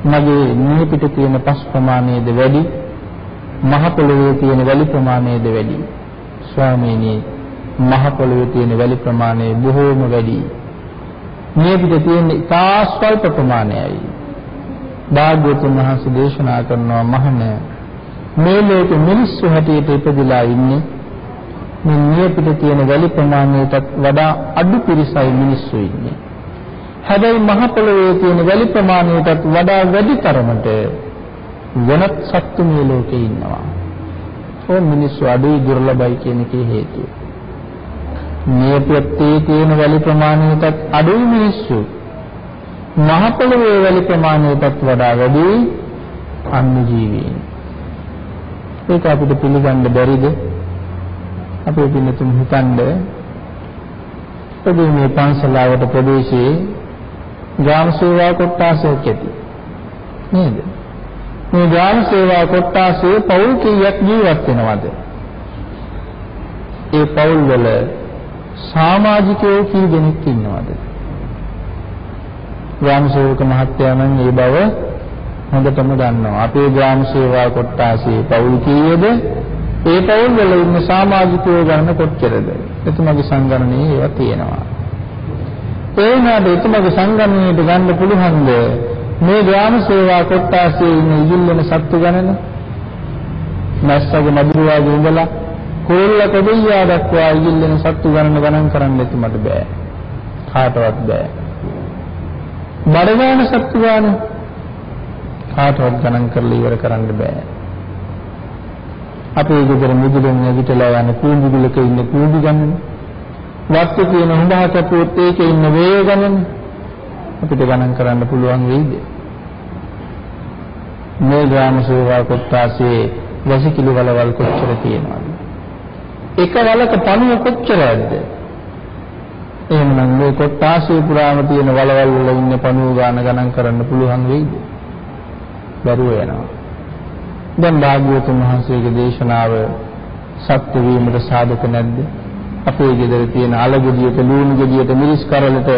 S1: මගේ මේ පිට තියෙන පස් ප්‍රමාණයද වැඩි මහ පොළොවේ තියෙන වැලි ප්‍රමාණයද වැඩි. ස්වාමීනි මහ පොළොවේ තියෙන වැලි ප්‍රමාණය බොහෝම වැඩි. මේ පිට තියෙන ඉතා ස්වල්ප ප්‍රමාණයයි. භාග්‍යවතුන් වහන්සේ දේශනා කරනවා මහණ මේ ලෝකෙ මිනිස්සු හැටියට ඉපදිලා ඉන්නේ මේ නිය පිට තියෙන වැලි ප්‍රමාණයටත් වඩා අඩු පිරිසයි මිනිස්සු ඉන්නේ. හැබැයි මහ පොළොවේ තියෙන වැලි ප්‍රමාණයටත් වඩා වැඩි තරමට වෙනත් සත්තු මේ ලෝකේ ඉන්නවා. ඕ මිනිස්සු අඩුයි දුර්ලභයි කියන එකේ හේතුව. මේ ප්‍රත්‍යේ තියෙන වැලි ප්‍රමාණයටත් අඩුයි මිනිස්සු. මහ පොළොවේ වැලි ප්‍රමාණයටත් වඩා වැඩි අන්‍ය ජීවීන්. ඒක අපිට පිළිගන්න බැරිද? අපේ පින්නතුන් හිතන්නේ ඔබ මේ පන්සලාවට ප්‍රදේශයේ ග්‍රාම සේවා කොට්ටාසයක් ඇති. නේද? මේ ග්‍රාම සේවා කොට්ටාසේ පවුල් කීයක් ජීවත් වෙනවද? ඒ පවුල් වල සමාජිකයෝ කී දෙනෙක් ඉන්නවද? ග්‍රාම සේවක මහත්තයා නම් ඒ බව හොඳටම දන්නවා. අපේ ග්‍රාම සේවා කොට්ටාසේ පවුල් කීයද? ඒ පවුල් වල ඉන්න සමාජිකයෝ ගන්න කොච්චරද? එතුමගේ සංගණනයේ ඒවා තියෙනවා. ඒ වුණාට එතුමගේ සංගණනයට ගන්න පුළුවන්ද මේ ග්‍රාම සේවා කොට්ටාසේ ඉන්න ඉගිල්ලෙන සත්තු ගණන? මැස්සගේ මදුරුවාගේ ඉඳලා කෝල්ල කඩියා දක්වා ඉගිල්ලෙන සත්තු ගණන ගණන් කරන්න එතුමට බෑ. කාටවත් බෑ. බඩගාන සත්තු ගාන කාටවත් ගණන් කරලා ඉවර කරන්න බෑ. අපේ ගෙදර මුදුලෙන් නැගිටලා යන කූඹුගලක ඉන්න කූඹි ගණන වත්තු කියන හොඳහ කැපුවොත් ඒකේ ඉන්න වේය ගණන අපිට ගණන් කරන්න පුළුවන් වෙයිද? මේ ග්‍රාම සේවා කොට්ටාසේ වැසිකිලි වලවල් කොච්චර තියෙනවද? එක වලක පණුව කොච්චරද? එහෙනම් මේ කොට්ටාසේ පුරාම තියෙන වලවල් වල ඉන්න පණුව ගාන ගණන් කරන්න පුළුවන් වෙයිද? බැරුව යනවා. දැන් භාග්‍යවතුන් වහන්සේගේ දේශනාව සත්‍ය වීමට සාධක නැද්ද? අපේ ගෙදර තියෙන අලගෙඩියට, ලූණු ගෙඩියට, මිරිස් කරලට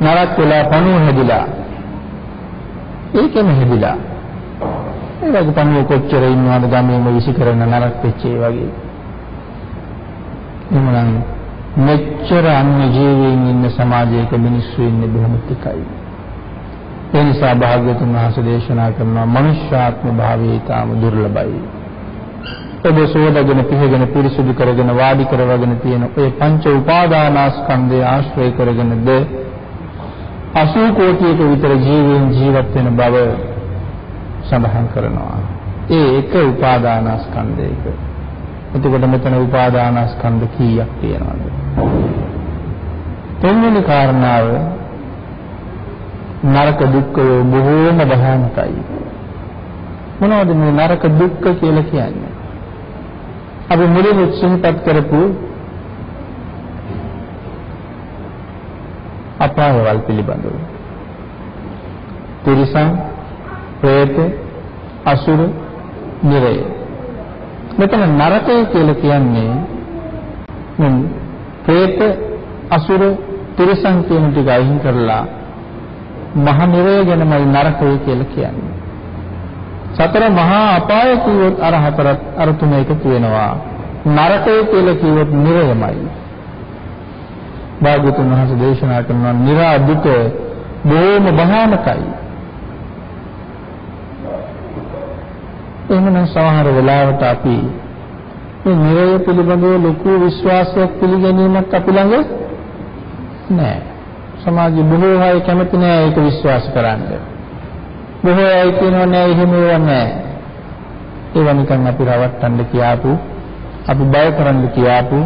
S1: නරක් වෙලා පණුව හැදිලා. ඒකෙම හැදිලා. ඒ වගේ පණුව කොච්චර ඉන්නවද ගමේම විසි කරන නරක් වෙච්ච ඒ වගේ. එමුනම් මෙච්චර අන්‍ය ජීවීන් ඉන්න සමාජයක මිනිස්සු ඉන්නේ බොහොම ටිකයි. ඒ නිසා භාග්‍යතුන් වහන්සේ දේශනා කරනවා මනුෂ්‍යාත්ම භාවය ඊටාම දුර්ලභයි. ඔබ සෝදගෙන පිහගෙන පිරිසුදු කරගෙන වාඩි කරවගෙන තියෙන ඔය පංච උපාදානස්කන්ධය ආශ්‍රය කරගෙනද 80 කෝටියක විතර ජීවීන් ජීවත් වෙන බව සඳහන් කරනවා. ඒ එක උපාදානස්කන්ධයක. එතකොට මෙතන උපාදානස්කන්ධ කීයක් තියෙනවද? තුන්වෙනි කාරණාව නරක දුක්ඛය බොහෝම භයානකයි. මොනවද මේ නරක දුක්ඛ කියලා කියන්නේ? අපි මුලින් සිහිපත් කරපු අපායවල් පිළිබඳව. තිරිසන්, പ്രേත, අසුර, නිරය. මෙතන නරකය කියලා කියන්නේ මේ പ്രേත, අසුර, තිරිසන් කියන ටික අයින් කරලා මහ නිරය ගැනමයි නරකය කියලා කියන්නේ. සතර මහා අපාය කිව්වොත් අර හතරත් අර තුන එකතු වෙනවා. නරකය කියලා කිව්වොත් නිරයමයි. භාග්‍යතුන් වහන්සේ දේශනා කරනවා නිරා දුක බොහොම භයානකයි. එහෙමනම් සමහර වෙලාවට අපි මේ නිරය පිළිබඳව ලොකු විශ්වාසයක් පිළිගැනීමක් අපි ළඟ නැහැ. සමාජයේ බොහෝ අය කැමති නෑ ඒක විශ්වාස කරන්න. බොහෝ අය කියනවා නෑ එහෙම ඒවා නෑ. ඒවා නිකන් අපි රවට්ටන්න කියාපු අපි බය කරන්න කියාපු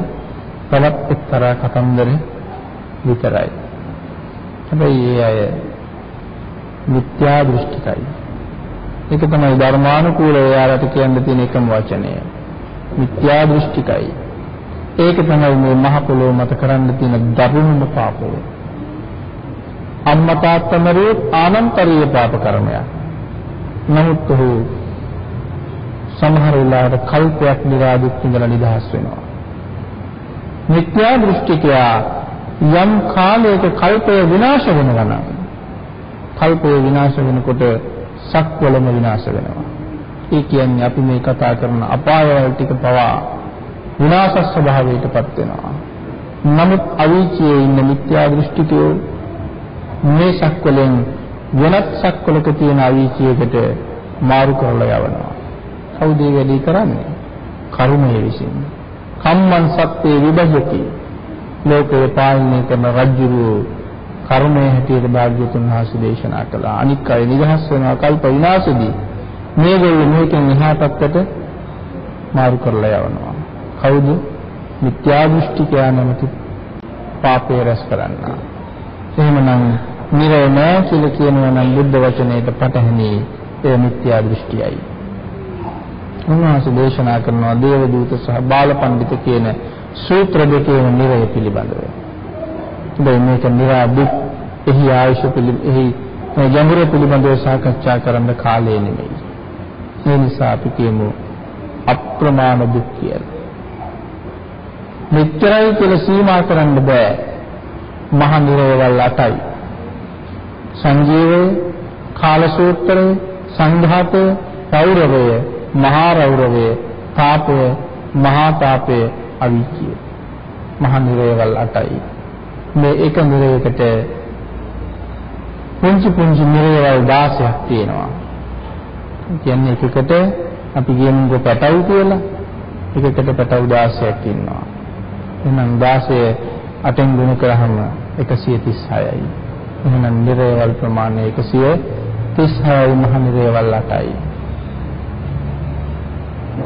S1: තවත් එක්තරා කතන්දර විතරයි. හැබැයි ඒ අය මිත්‍යා දෘෂ්ටිකයි. ඒක තමයි ධර්මානුකූලව එයාලට කියන්න තියෙන එකම වචනය. මිත්‍යා දෘෂ්ටිකයි. ඒක තමයි මේ මහ පොළොව මත කරන්න තියෙන දරුණුම පාපය. අම්මා තාත්තා මරුවොත් ආනන්තරීය පාප කර්මයක්. නමුත් ඔහු සමහර වෙලාවට කල්පයක් නිරාදුක් ඉඳලා නිදහස් වෙනවා. මිත්‍යා දෘෂ්ටිකයා යම් කාලයක කල්පය විනාශ වෙනවා නම් කල්පය විනාශ වෙනකොට සක්වලම විනාශ වෙනවා. ඒ කියන්නේ අපි මේ කතා කරන අපායවල ටික පවා විනාශ ස්වභාවයටපත් වෙනවා. නමුත් අවීචයේ ඉන්න මිත්‍යා දෘෂ්ටිකයෝ මේ සක්වලෙන් වෙනත් සක්වලක තියෙන අවීචයකට මාරු කරලා යවනවා. කවුද ඒ වැඩි කරන්නේ? කර්මය විසින්. කම්මං සත්‍යේ විභජති. ලෝකේ පාලනය කරන රජුරු කර්මයේ හැටියට භාග්‍යතුන් වහන්සේ දේශනා කළා. අනික් අය නිදහස් වෙනවා කල්ප විනාශෙදී. මේගොල්ලෝ මේකෙන් එහා පැත්තට මාරු කරලා යවනවා. කවුද? මිත්‍යා දෘෂ්ටිකයා නැමැති පාපේ රැස් කරන්නා. එහෙමනම් නිරය නෑ කියලා කියනවා නම් බුද්ධ වචනයට පටහැනි ඒ මිත්‍යා දෘෂ්ටියයි. උන්වහන්සේ දේශනා කරනවා දේවදූත සහ බාලපඬිත කියන සූත්‍ර දෙකේම නිරය පිළිබඳව. දැන් මේක නිරා දුක් එහි ආයුෂ පිළිබඳ එහි ගැඹුර පිළිබඳව සාකච්ඡා කරන්න කාලය නෙමෙයි. ඒ නිසා අපි කියමු අප්‍රමාණ දුක් කියලා. මෙච්චරයි කියලා සීමා කරන්න බෑ. මහ නිරයවල් අටයි. සංජීවය, කාලසූත්‍රය, සංඝාතය, රෞරවය, මහා රෞරවය, තාපය, මහා තාපය, අවීචිය. මහ නිරයවල් අටයි. මේ එක නිරයකට පුංචි පුංචි නිරයවල් 16ක් තියෙනවා. කියන්නේ එකකට අපි කියමුකෝ පැටව් කියලා. එකකට පැටව් 16ක් ඉන්නවා. එහෙනම් 16 අටෙන් ගුණ කරාම 136යි. එහෙනම් නිරයවල් ප්‍රමාණය 136යි මහ නිරයවල් 8යි.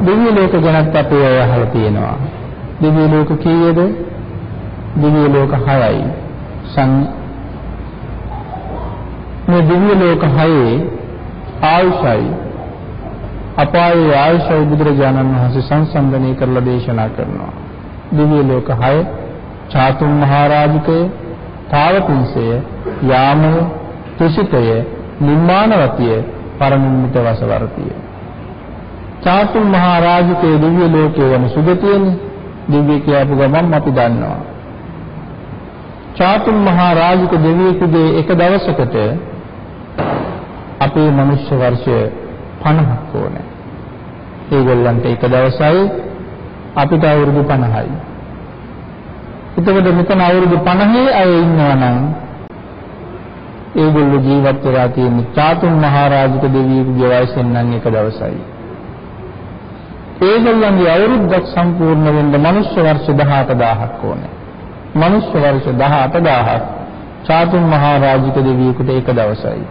S1: දිව්‍ය ලෝක ගැනත් අපි අය අහලා තියෙනවා. දිව්‍ය ලෝක කීයද? දිව්‍ය ලෝක 6යි. සං මේ දිව්‍ය ලෝක 6 ආයුෂයි අපායේ ආයුෂයි බුදුරජාණන් වහන්සේ සංසන්දනය කරලා දේශනා කරනවා. දිව්‍ය ලෝක 6 චාතුම් මහරජිකය, තාවතිංසය, යාමය, තුසිතය, නිම්මානවතිය, පරමිම්මිත වසවර්තිය. චාතුම් මහරජිකයේ දිව්‍ය ලෝකයේ යන සුගතියනේ. දිව්‍ය කියපු ගමන් අපි දන්නවා. චාතුම් මහරජික දෙවියෙකුගේ එක දවසකට අපේ මනුෂ්‍ය වර්ෂය 50ක් ඕනේ. ඒගොල්ලන්ට එක දවසයි අපිට අවුරුදු 50යි. එතකොට මෙතන අවුරුදු 50 අය ඉන්නවා නම් ඒගොල්ලෝ ජීවත් වෙලා තියෙන චාතුම් මහරජික දෙවියෙකුගේ වයසෙන් නම් එක දවසයි. ඒගොල්ලන්ගේ අවුරුද්දක් සම්පූර්ණ වෙන්න මනුෂ්‍ය වර්ෂ 18000ක් ඕනේ. මනුෂ්‍ය වර්ෂ 18000ක් චාතුම් මහරජික දෙවියෙකුට එක දවසයි.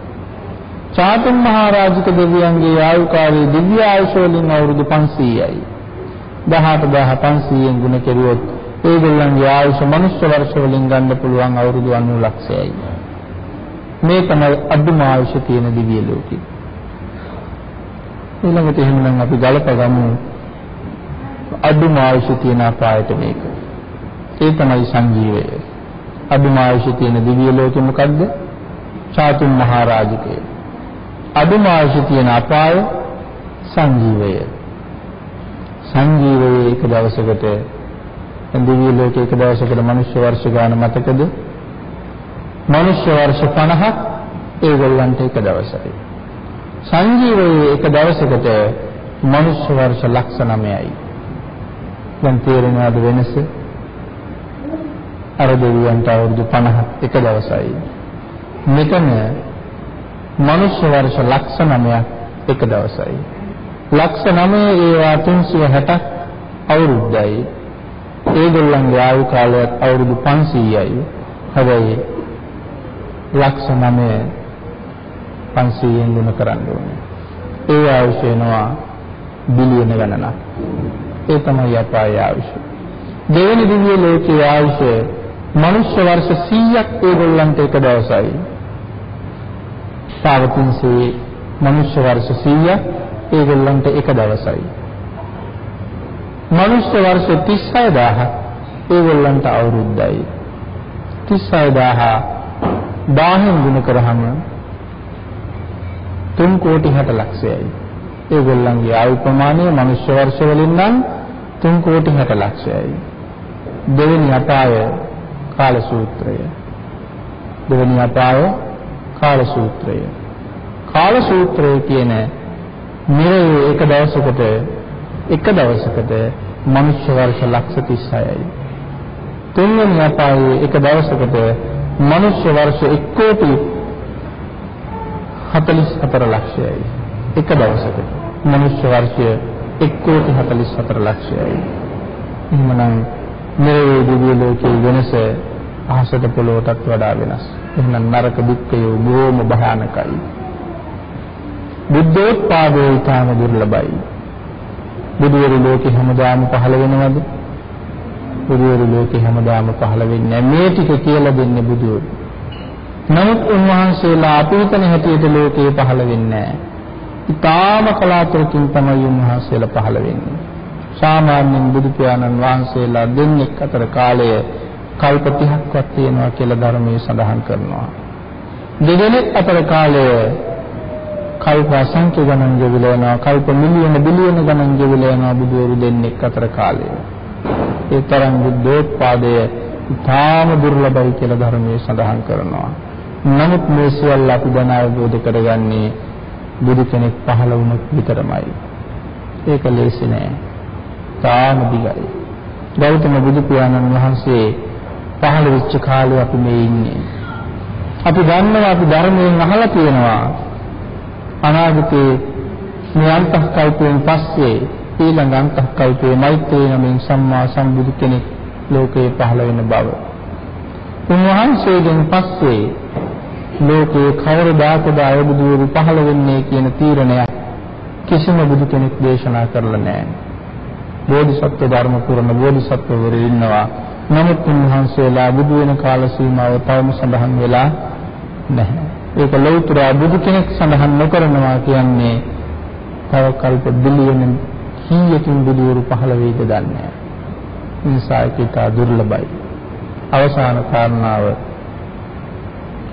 S1: චාතුම් මහරජික දෙවියන්ගේ ආයු කාලයේ දිව්‍ය ආයුෂ වලින් අවුරුදු 500යි. 18500න් ගුණ කෙරුවොත් ඒගොල්ලන්ගේ ආයුෂ මනුෂ්‍ය වර්ෂ වලින් ගන්න පුළුවන් අවුරුදු 90 ලක්ෂයයි. මේ තමයි අදුම ආයුෂ තියෙන දිව්‍ය ලෝකෙ. ඊළඟට එහෙමනම් අපි ගලපගමු අදුම ආයුෂ තියෙන අපායට මේක. ඒ තමයි සංජීවය. අදුම ආයුෂ තියෙන දිව්‍ය ලෝකෙ මොකද්ද? චාතුම් මහරජිකය. අදුම ආයුෂ තියෙන අපාය සංජීවය. සංජීවයේ එක දවසකට දිව්‍ය ලෝකයේ එක දවසකට මනුෂ්‍ය වර්ෂ ගාන මතකද? මනුෂ්‍ය වර්ෂ 50ක් ඒගොල්ලන්ට එක දවසයි. සංජීවයේ එක දවසකට මනුෂ්‍ය වර්ෂ ලක්ෂ 9යි. දැන් තේරෙනවද වෙනස? අර දෙවියන්ට අවුරුදු 50ක් එක දවසයි. මෙතන මනුෂ්‍ය වර්ෂ ලක්ෂ 9ක් එක දවසයි. ලක්ෂ 9 ඒවා 360ක් අවුරුද්දයි. ඒගොල්ලන්ගේ ආයු කාලයත් අවුරුදු 500යි. හැබැයි ලක්ෂ 9 500ෙන් ගුණ කරන්න ඕනේ. ඒ ආයුෂ වෙනවා බිලියන ගණනක්. ඒ තමයි අපාය ආයුෂ. දෙවෙනි දිව්‍ය ලෝකයේ ආයුෂ මනුෂ්‍ය වර්ෂ 100ක් ඒගොල්ලන්ට එක දවසයි. පාවතින්සේ මනුෂ්‍ය වර්ෂ 100ක් ඒගොල්ලන්ට එක දවසයි. මනුෂ්‍ය වර්ෂ 36000ක් ඒගොල්ලන්ට අවුරුද්දයි. 36000 1000න් ගුණ කරාම 3 කෝටි 60 ලක්ෂයයි. ඒගොල්ලන්ගේ ආයු ප්‍රමාණය මනුෂ්‍ය වර්ෂ වලින් නම් 3 කෝටි 60 ලක්ෂයයි. දෙවෙනි අපාය කාල සූත්‍රය. දෙවෙනි අපාය කාල සූත්‍රය. කාල සූත්‍රය කියන නිරයේ එක දවසකට එක දවසකට මනුෂ්‍ය වර්ෂ ලක්ෂ 36යි. තුන්වෙනි අපායේ එක දවසකට මනුෂ්‍ය වර්ෂ 1 කෝටි 44 ලක්ෂයයි. එක දවසකට මනුෂ්‍ය වර්ෂය 1 කෝටි 44 ලක්ෂයයි. එහෙමනම් නිරයේ දිව්‍ය ලෝකයේ වෙනස අහසට පොළොවටත් වඩා වෙනස්. එහෙනම් නරක දුක්ඛය බොහොම භයානකයි. බුද්ධෝත්පාදේ ඊටම දුර්ලභයි. බුදුවරු ලෝකේ හැමදාම පහළ වෙනවද? බුදුවරු ලෝකේ හැමදාම පහළ වෙන්නේ මේ ටික කියලා දෙන්නේ බුදුවරු. නමුත් උන්වහන්සේලා අපි හිතන හැටියට ලෝකේ පහළ වෙන්නේ නැහැ. ඊටාම කලාතුරකින් තමයි උන්වහන්සේලා පහළ වෙන්නේ. සාමාන්‍යයෙන් බුදු පියාණන් වහන්සේලා දෙන්නෙක් අතර කාලය කල්ප 30ක්වත් තියෙනවා කියලා ධර්මයේ සඳහන් කරනවා. දෙදෙනෙක් අතර කාලය කල්ප අසංඛ්‍ය ගණන් ගෙවිලා යනවා කල්ප මිලියන බිලියන ගණන් ගෙවිලා යනවා බුදුවරු දෙන්නෙක් අතර කාලය. ඒ තරම් බුද්ධෝත්පාදය ඉතාම දුර්ලභයි කියලා ධර්මයේ සඳහන් කරනවා. නමුත් මේ සියල්ල අපි දැන අවබෝධ කරගන්නේ බුදු කෙනෙක් පහළ වුණොත් විතරමයි. ඒක ලේසි නෑ. තාම දිගයි. ගෞතම බුදු පියාණන් වහන්සේ පහළ වෙච්ච කාලේ අපි මේ ඉන්නේ. අපි දන්නවා අපි ධර්මයෙන් අහලා තියෙනවා. අනාගතේ මේ අන්තකල්පයෙන් පස්සේ ඊළඟ අන්තකල්පයේ මෛත්‍රී නමින් සම්මා සම්බුදු කෙනෙක් ලෝකේ පහළ වෙන බව. උන්වහන්සේගෙන් පස්සේ ලෝකේ කවරදාකද අයබුදුවරු පහළ වෙන්නේ කියන තීරණයක් කිසිම බුදු කෙනෙක් දේශනා කරලා නැහැ. බෝධිසත්ව ධර්ම පුරන බෝධිසත්වවරු ඉන්නවා. නමුත් උන්වහන්සේලා බුදු වෙන කාල සීමාව තවම සඳහන් වෙලා නැහැ. ඒක ලෞතර බුදු කෙනෙක් සඳහන් නොකරනවා කියන්නේ තව කල්ප බිලියන කීයකින් බුදුවරු පහළ වෙයිද දන්නේ නැහැ. නිසා ඒක දුර්ලභයි. අවසාන කාරණාව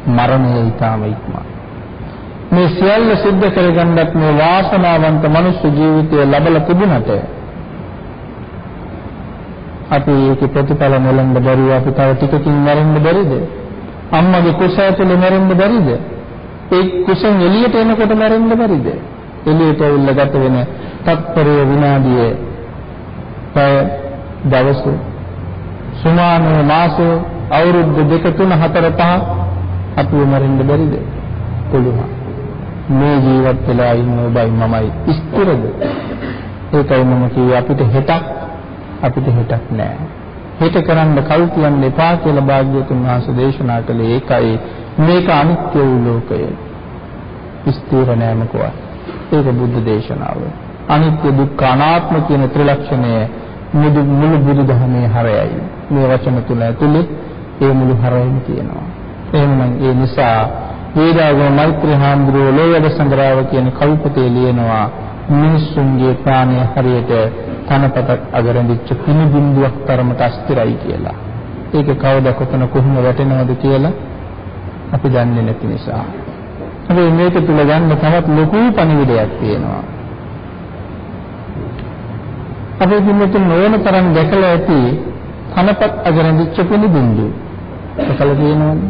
S1: මරණය ඊටම ඉක්මන. මේ සියල්ල සිද්ධ කරගන්නත් මේ වාසනාවන්ත මනුෂ්‍ය ජීවිතය ලැබලා තිබුණට අපි ඒකේ ප්‍රතිඵල නොලඟ බැරිව අපි තව ටිකකින් මැරෙන්න බැරිද? අම්මගේ කුස ඇතුලේ මැරෙන්න බැරිද? ඒ කුසෙන් එළියට එනකොට මැරෙන්න බැරිද? එළියට ඇවිල්ලා ගත වෙන තත්පරය විනාඩිය පැය දවස සුමාන මාස අවුරුදු දෙක තුන හතර පහ අපිව මැරෙන්න බැරිද? පුළුවන්. මේ ජීවත් වෙලා ඉන්න ඔබයි මමයි ස්ථිරද? ඒකයි මම කිව්වේ අපිට හෙටක් අපිට හෙටක් නෑ. හෙට කරන්න කල් කියන්න එපා කියලා භාග්‍යවතුන් වහන්සේ දේශනා කළේ ඒකයි මේක අනිත්‍ය වූ ලෝකය. ස්ථිර නෑ මොකවත්. ඒක බුද්ධ දේශනාව. අනිත්‍ය දුක්ඛ අනාත්ම කියන ත්‍රිලක්ෂණය මුළු මුළු බුදුදහමේ හරයයි. මේ වචන තුන ඇතුලේ ඒ මුළු හරයම තියෙනවා. එහෙනම් ඒ නිසා වේදාගම මෛත්‍රී හාමුදුරුවෝ ලෝයද සංග්‍රහව කියන කල්පතේ ලියනවා මිනිසුන්ගේ ප්‍රාණය හරියට තනපතක් අගරඳිච්ච පිණි බිඳුවක් තරමට අස්තිරයි කියලා. ඒක කවද කොතන කොහොම වැටෙනවද කියලා අපි දන්නේ නැති නිසා. හැබැයි මේක තුල ගන්න තවත් ලොකු පණිවිඩයක් තියෙනවා. අපේ කිමතුන් නොවන තරම් දැකලා ඇති තනපත් අගරඳිච්ච පිණි බිඳුව. දැකලා තියෙනවද?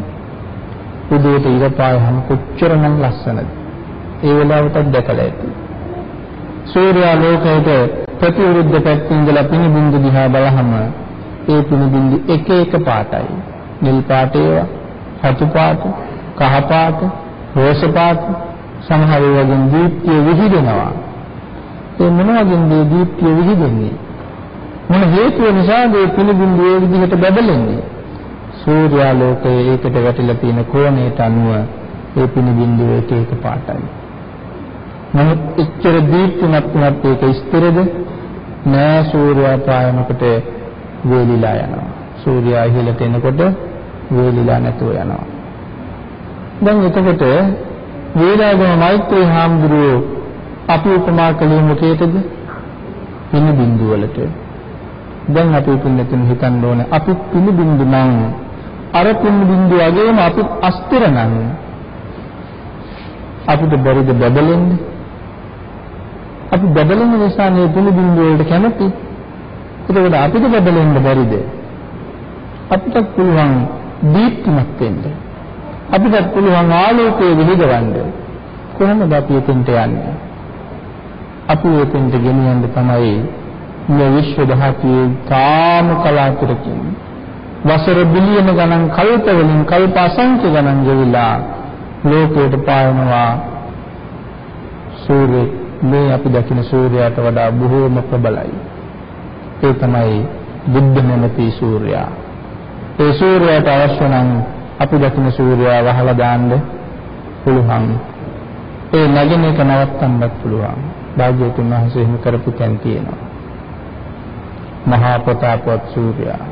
S1: උදේට ඉර පායහම කොච්චරනම් ලස්සනද? ඒ වෙලාවටත් දැකලා ඇති. සූර්යා ලෝකයට ප්‍රතිවිරුද්ධ පැත්තෙන් ඉඳලා පිනිබින්දු දිහා බලහම ඒ පිනිබින්දු එක එක පාටයි. නිල් පාට ඒවා, රතු පාට, කහ පාට, රෝස පාට සමහර වගේ දීප්තිය විහිදෙනවා. ඒ මොන වගේ දීප්තිය විහිදෙන්නේ? මොන හේතුව නිසාද ඒ පිනිබින්දු ඒ විදිහට බබලෙන්නේ? සූර්යාලෝකයේ ඒකට වැටිලා තියෙන කෝණයට අනුව ඒ පිනිබින්දු එක එක පාටයි. නමුත් එච්චර දීප්තිමත් වුණත් ඒක ස්ථිරද? නෑ සූර්යයා පායනකොට වේලිලා යනවා. සූර්යයා ඉහළට එනකොට වේලිලා නැතුව යනවා. දැන් එතකොට වේලාගම මෛත්‍රී හාමුදුරුවෝ අපි උපමා කළේ මොකේද? පින බිඳු වලට. දැන් අපි පින්නතුන් හිතන්න ඕනේ අපි පින බිඳු නම් අර පින බිඳු වගේම අපි අස්තිර නම් අපිට බැරිද බබලෙන්නේ? අපි බබලන නිසා මේ දුනු බිඳුව වලට කැමති. ඒකෝද අපිට බබලෙන්න බැරිද? අපිට පුළුවන් දීප්තිමත් වෙන්න. අපිට පුළුවන් ආලෝකයේ විහිදවන්න. කොහොමද අපි එතෙන්ට යන්නේ? අපි එතෙන්ට ගෙනියන්න තමයි මේ විශ්ව ධාතුවේ තාම කලාතුරකින් වසර බිලියන ගණන් කල්ප වලින් කල්ප අසංඛ්‍ය ගණන් ගෙවිලා ලෝකයට පායනවා සූර්ය මේ අපි දකින සූර්යයාට වඩා බොහෝම ප්‍රබලයි. ඒ තමයි බුද්ධ නැමැති සූර්යයා. ඒ සූර්යයාට අවශ්‍ය නම් අපි දකින සූර්යයා වහලා දාන්න පුළුවන්. ඒ නැගෙන එක නවත්තන්නත් පුළුවන්. භාග්‍යවතුන් වහන්සේ එහෙම කරපු තැන් තියෙනවා. මහා ප්‍රතාපවත් සූර්යයා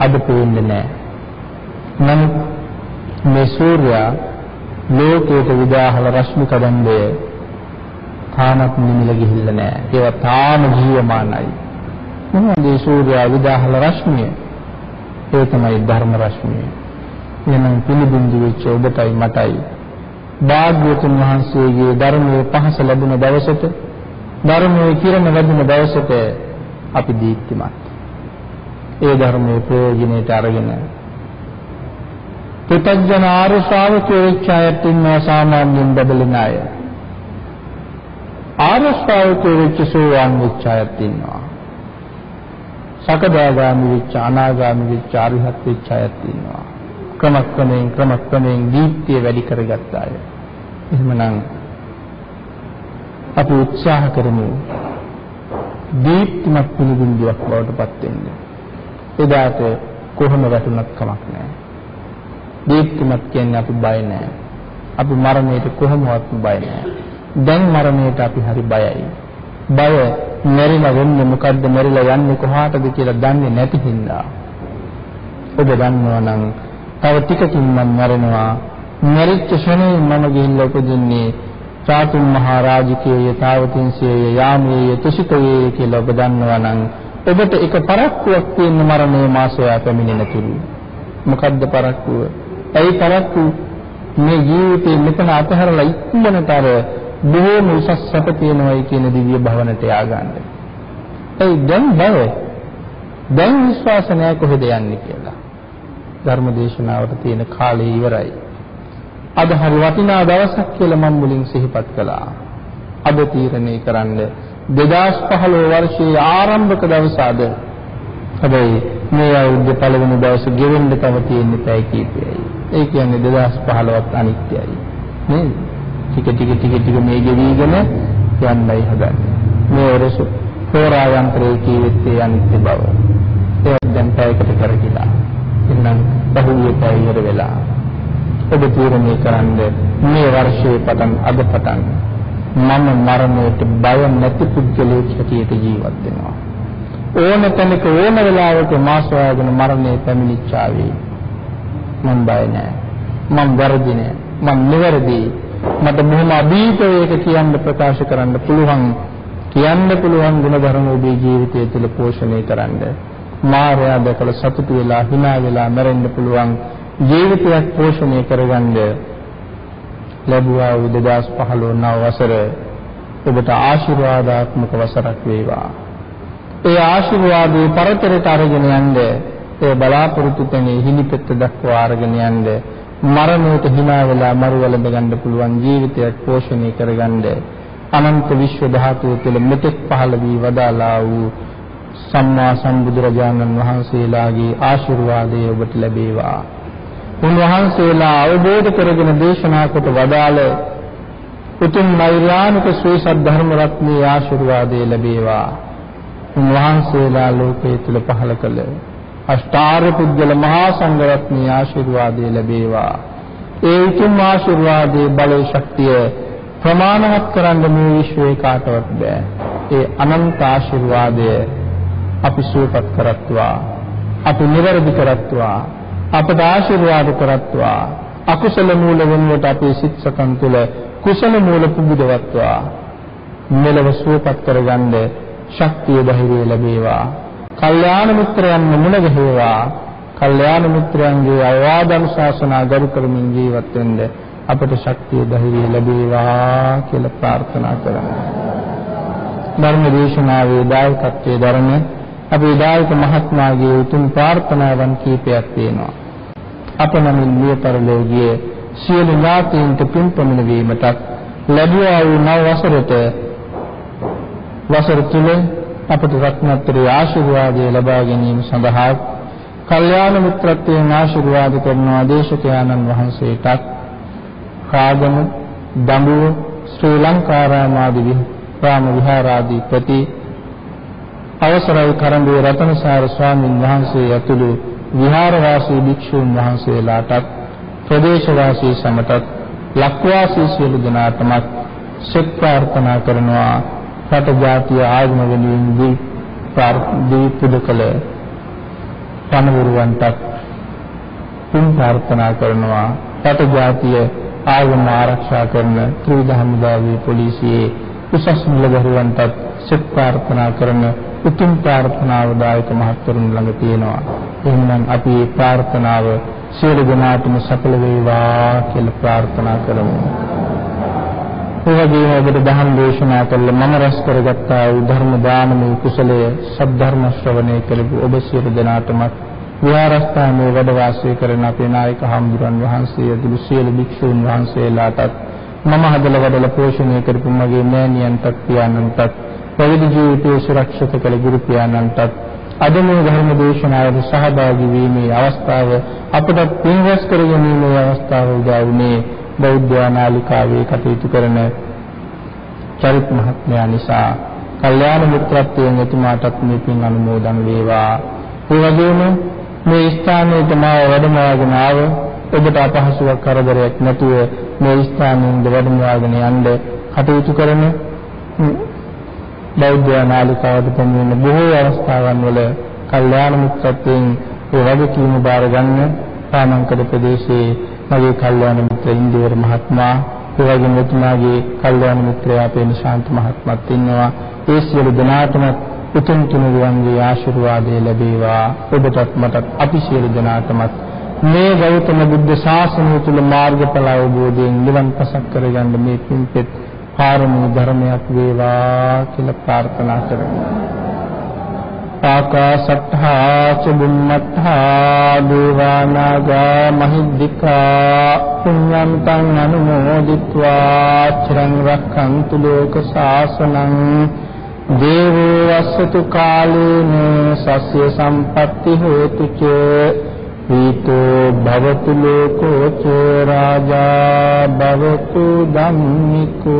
S1: අද පේන්නේ නැහැ. නමුත් මේ සූර්යයා ලෝකයට විදාහල රශ්මි කදම්බය තාමත් නිමිල ගිහිල්ලා නැහැ. ඒවා තාම ජීවමානයි. මොනවද මේ සූර්යයා විදාහල රශ්මිය? ඒ තමයි ධර්ම රශ්මිය. එනම් පිළිබිඹු වෙච්ච ඔබටයි මටයි භාග්‍යවතුන් වහන්සේගේ ධර්මයේ පහස ලැබුණ දවසට ධර්මයේ කිරණ ලැබුණ දවසට අපි දීප්තිමත්. ඒ ධර්මයේ ප්‍රයෝජනෙට අරගෙන පුතඥ ආර්ය ශ්‍රාවකයෝ වෙච්චායත් ඉන්නවා සාමාන්‍යයෙන් බබලන අය. ආර්ය ශ්‍රාවකයෝ වෙච්ච සෝවාන් වෙච්චායත් ඉන්නවා. සකදාගාමි වෙච්ච අනාගාමි වෙච්ච අරිහත් වෙච්ච අයත් ඉන්නවා. ක්‍රමක්‍රමයෙන් ක්‍රමක්‍රමයෙන් දීප්තිය වැඩි කරගත්ත අය. එහෙමනම් අපි උත්සාහ කරමු දීප්තිමත් පිළිබිඹුවක් බවට පත් වෙන්න. එදාට කොහොම වැටුණත් කමක් නැහැ. දීප්තිමත් කියන්නේ අපි බය නැහැ. අපි මරණයට කොහොමවත් බය නැහැ. දැන් මරණයට අපි හරි බයයි. බය මෙරිලා වෙන්නේ මොකද්ද මෙරිලා යන්නේ කොහාටද කියලා දන්නේ නැති හින්දා. ඔබ දන්නවා නම් තව ටිකකින් මම මරණවා. මරිච්ච ෂණේ මම ගිහිල්ලා උපදින්නේ චාතුම් මහා රාජිකයේ තාවතින්සියේ යාමයේ තුසිතයේ කියලා ඔබ දන්නවා නම් ඔබට එක පරක්කුවක් තියෙන මරණය මාසයා පැමිණෙන තුරු. මොකද්ද පරක්කුව? ඇයි පරක්කු මේ ජීවිතේ මෙතන අතහැරලා ඉක්මනට අර බොහෝම උසස් සැප තියෙනවයි කියන දිව්‍ය භවනට ය아가න්න. ඒ දැන් බය දැන් විශ්වාස නැහැ කොහෙද යන්නේ කියලා. ධර්ම දේශනාවට තියෙන කාලය ඉවරයි. අද හරි වටිනා දවසක් කියලා මම මුලින් සිහිපත් කළා. අද තීරණය කරන්න 2015 වර්ෂයේ ආරම්භක දවස අද. හැබැයි මේ අවුරුද්ද පළවෙනි දවසේ ගෙවෙන්න තව තියෙන පැය කීපයයි. ඒ කියන්නේ 2015ත් අනිත්‍යයි. නේද? ටික ටික ටික ටික මේ ගෙවිගෙන යන්නයි හදන්නේ. මේ රස හෝරා යන්ත්‍රයේ කීවෙත්තේ අනිත්‍ය බව. ඒක දැන් පැයකට කරකිලා. එන්නම් බහුවිය පැය ඉවර වෙලා. ඔබ තීරණය කරන්න මේ වර්ෂයේ පටන් අද පටන් මම මරණයට බය නැති පුද්ගලයෙක් හැටියට ජීවත් වෙනවා. ඕන තැනක ඕන වෙලාවක මාසවාගෙන මරණය පැමිණිච්චාවේ මම බය නැහැ. මම වැරදි නැහැ. මම නිවැරදි. මට මොහොම අභීතව ඒක කියන්න ප්‍රකාශ කරන්න පුළුවන්. කියන්න පුළුවන් ගුණධර්ම ඔබේ ජීවිතය තුළ පෝෂණය කරන්න. මායя දැකලා සතුටු වෙලා hina වෙලා මැරෙන්න පුළුවන් ජීවිතයක් පෝෂණය කරගන්න ලැබුවා වූ 2015 නව වසර ඔබට ආශිර්වාදාත්මක වසරක් වේවා. ඒ ආශිර්වාදේ පරතරයට අරගෙන යන්න ඒ බලාපොරොත්තු තැනේ හිලිපෙත්ත දක්වා අරගෙන යන්න මරණයට hina වෙලා මරුවලඳ ගන්න පුළුවන් ජීවිතයක් පෝෂණය කරගන්න අනන්ත විශ්ව ධාතුව තුළ මෙතෙක් පහළ වී වදාලා වූ සම්මා සම්බුදුරජාණන් වහන්සේලාගේ ආශිර්වාදය ඔබට ලැබේවා. උන්වහන්සේලා අවබෝධ කරගෙන දේශනා කොට වදාළ උතුම් නෛර්යානික ශ්‍රී සද්ධර්ම රත්නයේ ආශිර්වාදය ලැබේවා. උන්වහන්සේලා ලෝකයේ තුල පහළ කළ අෂ්ටාර්ය පුද්ගල මහා සංඝ රත්නයේ ආශිර්වාදය ලැබේවා. ඒ උතුම් ආශිර්වාදයේ බලය ශක්තිය ප්‍රමාණවත් කරන්න මේ විශ්වයේ කාටවත් බෑ. ඒ අනන්ත ආශිර්වාදය අපි සූපත් කරත්වා. අපි නිවැරදි කරත්වා. අපට ආශිර්වාද කරත්වා අකුසල මූල වෙනුවට අපේ සිත් සතන් තුළ කුසල මූල පුබුදවත්වා මෙලව සුවපත් කරගන්න ශක්තිය ධෛර්යය ලැබේවා කල්යාණ මිත්‍රයන් මුණ ගැහේවා කල්යාණ මිත්‍රයන්ගේ අවවාද අනුශාසනා ගරු කරමින් ජීවත් වෙන්න අපට ශක්තිය ධෛර්යය ලැබේවා කියලා ප්‍රාර්ථනා කරමු ධර්ම දේශනාවේ දායකත්වයේ ධර්ම අපේ දායක මහත්මයාගේ උතුම් ප්‍රාර්ථනාවන් කීපයක් තියෙනවා. අප නමින් මිය පරලෝකීය සියලු ඥාතීන්ට පින්පමන වීමටත් ලැබුවා වූ නව වසරට වසර තුල අපට රත්නත්‍රයේ ආශිර්වාදය ලබා ගැනීම සඳහා කල්යාණ මිත්‍රත්වයෙන් ආශිර්වාද කරනවා දේශකයන්න් වහන්සේටත් කාගම දඹුව ශ්‍රී ලංකාරාමාදී රාම විහාරාදී ප්‍රති අවසරයි කරඬුවේ රතනසාර ස්වාමීන් වහන්සේ ඇතුළු විහාරවාසී භික්ෂූන් වහන්සේලාටත් ප්‍රදේශවාසී සමටත් ලක්වාසී සියලු දෙනාටමත් සෙත් ප්‍රාර්ථනා කරනවා. රට ජාතිය ආගම වෙනුවෙන් දී දී කළ පණවරුවන්ටත් පින් ප්‍රාර්ථනා කරනවා රට ජාතිය ආගම ආරක්ෂා කරන ත්‍රිවිධ හමුදාවේ පොලිසියේ උසස් නිලධාරීන්ටත් සෙත් ප්‍රාර්ථනා කරන උතුම් ප්‍රාර්ථනාව දායක මහත්වරුන් ළඟ තියෙනවා. එහෙනම් අපි මේ ප්‍රාර්ථනාව සියලු දෙනාටම සඵල වේවා කියලා ප්‍රාර්ථනා කරමු. ඒ වගේම ඔබට දහම් දේශනා කළ මම රැස් කරගත්තා වූ ධර්ම දානමය කුසලය සද්ධර්ම ශ්‍රවණය කළපු ඔබ සියලු දෙනාටම විහාරස්ථානයේ වැඩ වාසය කරන අපේ නායක හාමුදුරන් වහන්සේ ඇතුළු සියලු භික්ෂූන් වහන්සේලාටත් මම හදලා වැඩලා පෝෂණය කරපු මගේ මෑණියන්ටත් පියාණන්ටත් පැවිදි ජීවිතයේ සුරක්ෂිත කළ ගුරු පියාණන්ටත් අද මේ ධර්ම දේශනාවට සහභාගී වීමේ අවස්ථාව අපට පින්වස් කර ගැනීමේ අවස්ථාව උදා වුණේ බෞද්ධ නාලිකාවේ කටයුතු කරන චරිත මහත්මයා නිසා කල්යාණ මිත්‍රත්වයෙන් එතුමාටත් මේ පින් අනුමෝදන් වේවා. ඒ වගේම මේ ස්ථානයේ මාව වැඩමවාගෙන ආව ඔබට අපහසුයක් කරදරයක් නැතුව මේ ස්ථානයෙන් වැඩමවාගෙන යන්න කටයුතු කරන බෞද්ධ නාලිකාවට පෙන්වන බොහෝ අවස්ථාවන් වල කල්යාණ මිත්‍රත්වයෙන් ඒ වගකීම බාර ගන්න පානංකඩ ප්‍රදේශයේ මගේ කල්යාණ මිත්‍ර ඉන්දිවර මහත්මයා ඒ වගේම එතුමාගේ කල්යාණ මිත්‍රයා අපේ නිශාන්ත මහත්මත් ඉන්නවා ඒ සියලු දෙනාටම උතුම් තුනුරුවන්ගේ ආශිර්වාදය ලැබේවා ඔබටත් මටත් අපි සියලු දෙනාටමත් මේ ගෞතම බුද්ධ ශාසනය තුල මාර්ගඵල අවබෝධයෙන් නිවන් පසක් කරගන්න මේ පින්පෙත් පාරමී ධර්මයක් වේවා කියලා ප්‍රාර්ථනා කරමු. ආකාශට්ඨා සුබුම්මත්තා දේවානාගා මහිද්దికා පුඤ්ඤන්තං අනුමෝදිत्वा චිරං රක්ඛන්තු ලෝක ශාසනං දේවෝ අස්සතු කාලේන සස්්‍ය සම්පatti හේතු ච ඊතෝ භවතු ලෝකෝ ච රාජා භවතු ධම්මිකෝ